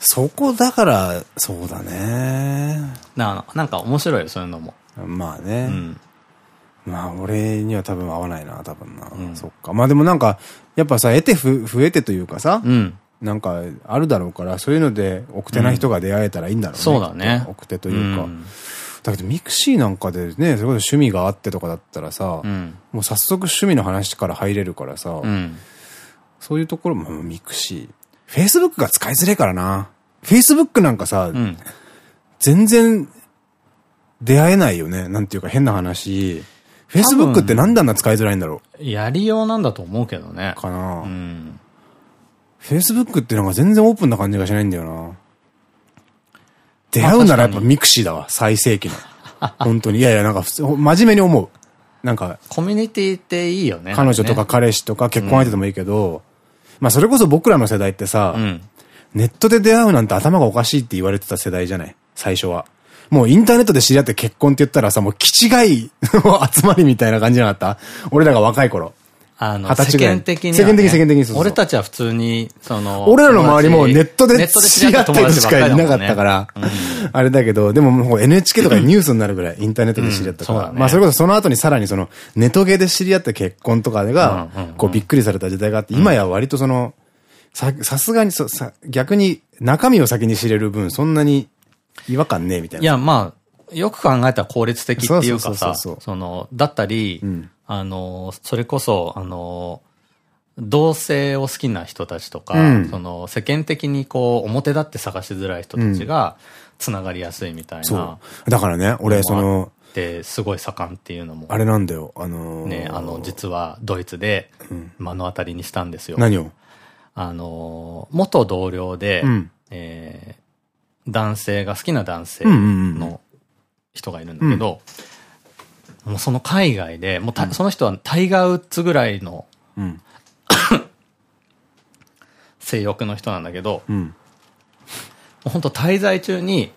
そこだから、そうだね。ななんか面白いよ、そういうのも。まあうね。ん。まあ、俺には多分合わないな、多分な。うんそっか。まあでもなんか、やっぱさ、得てふ、増えてというかさ、うん。なんか、あるだろうから、そういうので、奥手な人が出会えたらいいんだろうね。そうだね奥手というか。んだけど、ミクシーなんかでね、それこそ趣味があってとかだったらさ、うん。もう早速趣味の話から入れるからさ、うん。そういうところも、ミクシー。Facebook が使いづれえからな。Facebook なんかさ、うん。全然出会えないよね。なんていうか変な話。Facebook ってなんであんな使いづらいんだろやりようなんだと思うけどねう。かな。うん。Facebook ってなんか全然オープンな感じがしないんだよな。出会うならやっぱミクシーだわ。最盛期の。本当に。いやいや、なんか普通、真面目に思う。なんか、コミュニティっていいよね。彼女とか彼氏とか結婚相手でもいいけど、まあそれこそ僕らの世代ってさ、うん。ネットで出会うなんて頭がおかしいって言われてた世代じゃない？最初は。もうインターネットで知り合って結婚って言ったらさ、もう気違いの集まりみたいな感じじゃなかった？俺らが若い頃。あの、世間的にはね。世間的に世間的にそう。俺たちは普通に、その、俺らの周りもネットで知り合った人しかいなかったから友達ばっかりだもん。ね、あれだけど、でももう NHK とかでニュースになるぐらいインターネットで知り合ったから、うん。ね。まあそれこそその後にさらにそのネトゲで知り合った結婚とかがこうびっくりされた時代があって、今や割とその、さ、さすがにそさ、逆に中身を先に知れる分、そんなに違和感ねえみたいな。いや、まあ、よく考えたら効率的っていうかさ、その、だったり、うん。あの、それこそ、あの、同性を好きな人たちとか、うん。その、世間的にこう、表立って探しづらい人たちが、つながりやすいみたいそなう。だからね、俺その、で、すごい盛んっていうのも、あれなんだよ、あのー。ね、あの、実はドイツで目の当たりにしたんですよ。何を？あの、元同僚で、うん。えー男性が好きな男性の人がいるんだけど、もうその海外で、もうた、その人はタイガー・ウッズぐらいのうん。性欲の人なんだけど、うん。本当滞在中に、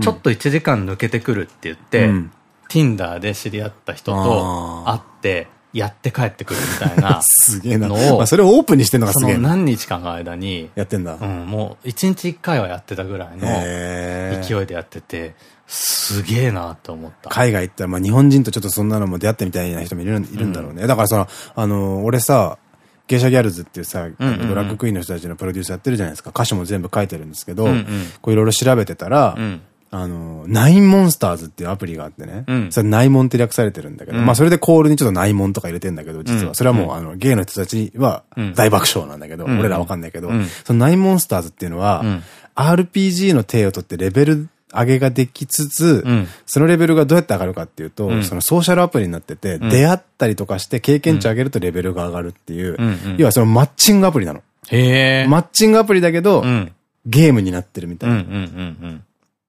ちょっと1時間抜けてくるって言って、うん Tinder で知り合った人と会って、やって帰ってくるみたいな すげえな。まあそれをオープンにしてんのがすげえな。何日かの間に、やってんだう。ん、もう1日1回はやってたぐらいの勢いでやってて、すげえなって思った。海外行ったら、まあ日本人とちょっとそんなのも出会ってみたいな人もいるいるんだろうね。だからその、あの、俺さ、芸者ギャルズっていうさ、うんうんうんドラッグクイーンの人たちのプロデュースやってるじゃないですか。歌詞も全部書いてるんですけど、うんうんこういろいろ調べてたら、うん。あの、ナインモンスターズっていうアプリがあってね。うん。それナイモンって略されてるんだけど、うん。まあそれでコールにちょっとナイモンとか入れてんだけど、実は。うんそれはもう、あの、ゲイの人たちはうん。大爆笑なんだけど、うん。俺らわかんないけど、うん。そのナインモンスターズっていうのは、うん。RPG の手を取ってレベル上げができつつ、うん。そのレベルがどうやって上がるかっていうと、うん。そのソーシャルアプリになってて、ん。出会ったりとかして経験値上げるとレベルが上がるっていう、うん。うん。要はそのマッチングアプリなの。へえ。マッチングアプリだけど、うん。ゲームになってるみたいな。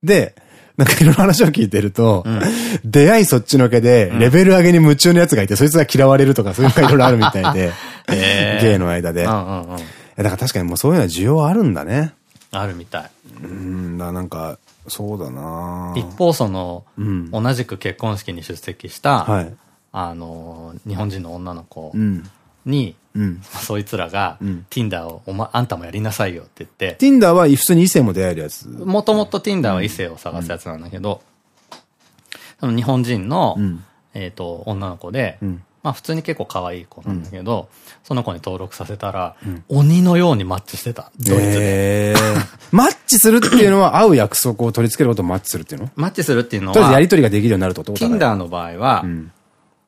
で、なんかいろいろ話を聞いてると、ん出会いそっちのけで、レベル上げに夢中のやつがいて、そいつが嫌われるとか、そういうのがいろいろあるみたいで、へーゲイの間で。だから確かにもうそういうのは需要はあるんだね。あるみたい。うん、だなんか、そうだな一方その、うん。同じく結婚式に出席した、はい。あの、日本人の女の子うん。に、うん。そいつらが、ん Tinder をおま、あんたもやりなさいよって言って、Tinder は普通に異性も出会えるやつ。もともと Tinder は異性を探すやつなんだけど、その日本人の、んえっと、女の子で、んまあ普通に結構可愛い子なんだけど、その子に登録させたら、鬼のようにマッチしてた。ドイツで。えー、マッチするっていうのは 会う約束を取り付けることをマッチするっていうの？マッチするっていうのとりあえずやは、りとりができるようになると Tinder の場合は、ん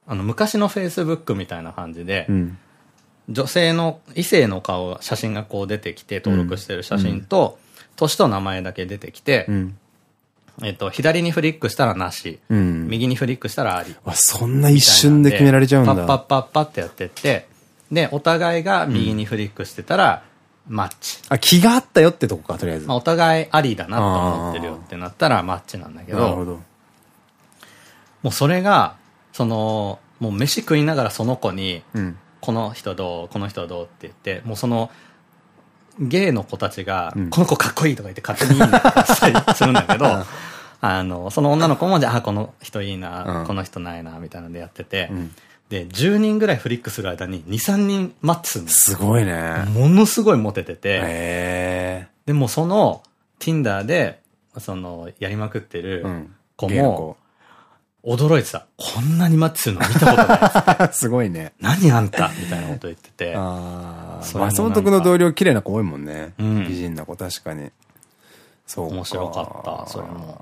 あの、昔の Facebook みたいな感じで、うん。女性の、異性の顔が、写真がこう出てきて、登録してる写真と、年と名前だけ出てきて、うん。えっと、左にフリックしたらなし、うん。右にフリックしたらあり。わ、そんな一瞬で決められちゃうんだ。パッパッパッパってやってって、で、お互いが右にフリックしてたら、マッチ。あ、気があったよってとこか、とりあえず。まあ、お互いありだなと思ってるよってなったらマッチなんだけど、なるほど。もうそれが、その、もう飯食いながらその子に、うん。この人どう？この人どう？って言って、もうその、ゲイの子たちが、ん。この子かっこいいとか言って勝手にいいねとかしたりするんだけど、あの、その女の子も、じゃあ、あこの人いいな、うん。この人ないな、みたいなのでやってて、ん。で、10人ぐらいフリックする間に2、3人マッチすごいね。よものすごいモテてて。でもその、Tinder で、その、やりまくってるうん。子も、驚いてた。こんなにマッチするの見たことない すごいね。何あんた？みたいなこと言ってて。松本君の同僚綺麗な子多いもんね。うん美人な子確かに。そうか面白かったそれも。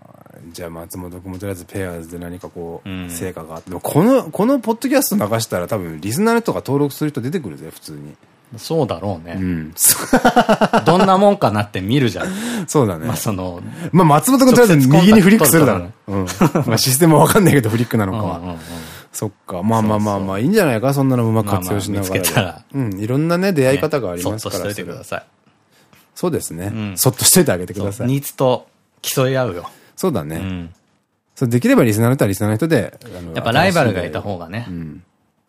じゃあ松本君もとりあえずペアーズで何かこう、うん成果があって。この、このポッドキャスト流したら多分リスナーとか登録する人出てくるぜ、普通に。そうだろうね。うん。そ どんなもんかなって見るじゃん。そうだねまあ。その、まあ松本君とりあえず右にフリックするだろ直う。うん。まあシステムはわかんないけどフリックなのかは。そっか。まあまあまあまあ、いいんじゃないかそんなのうまく活用しながらうん。いろんなね、出会い方がありますから。そっとしといてください。そうですね。んそっとしといてあげてください。ニーズと競い合うよ。そうだね。うん。そうできればリスナーの人はリスナーの人で。やっぱライバルがいた方がねう。ん。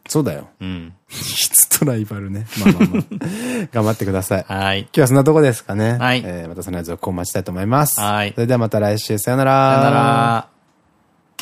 そうだよ。うん。質とライバルね。まあまあまあ。頑張ってください。今はい。日はそんなとこですかね。はいえーまたその続行を待ちたいと思います。はいそれではまた来週、さよなら。さよなら。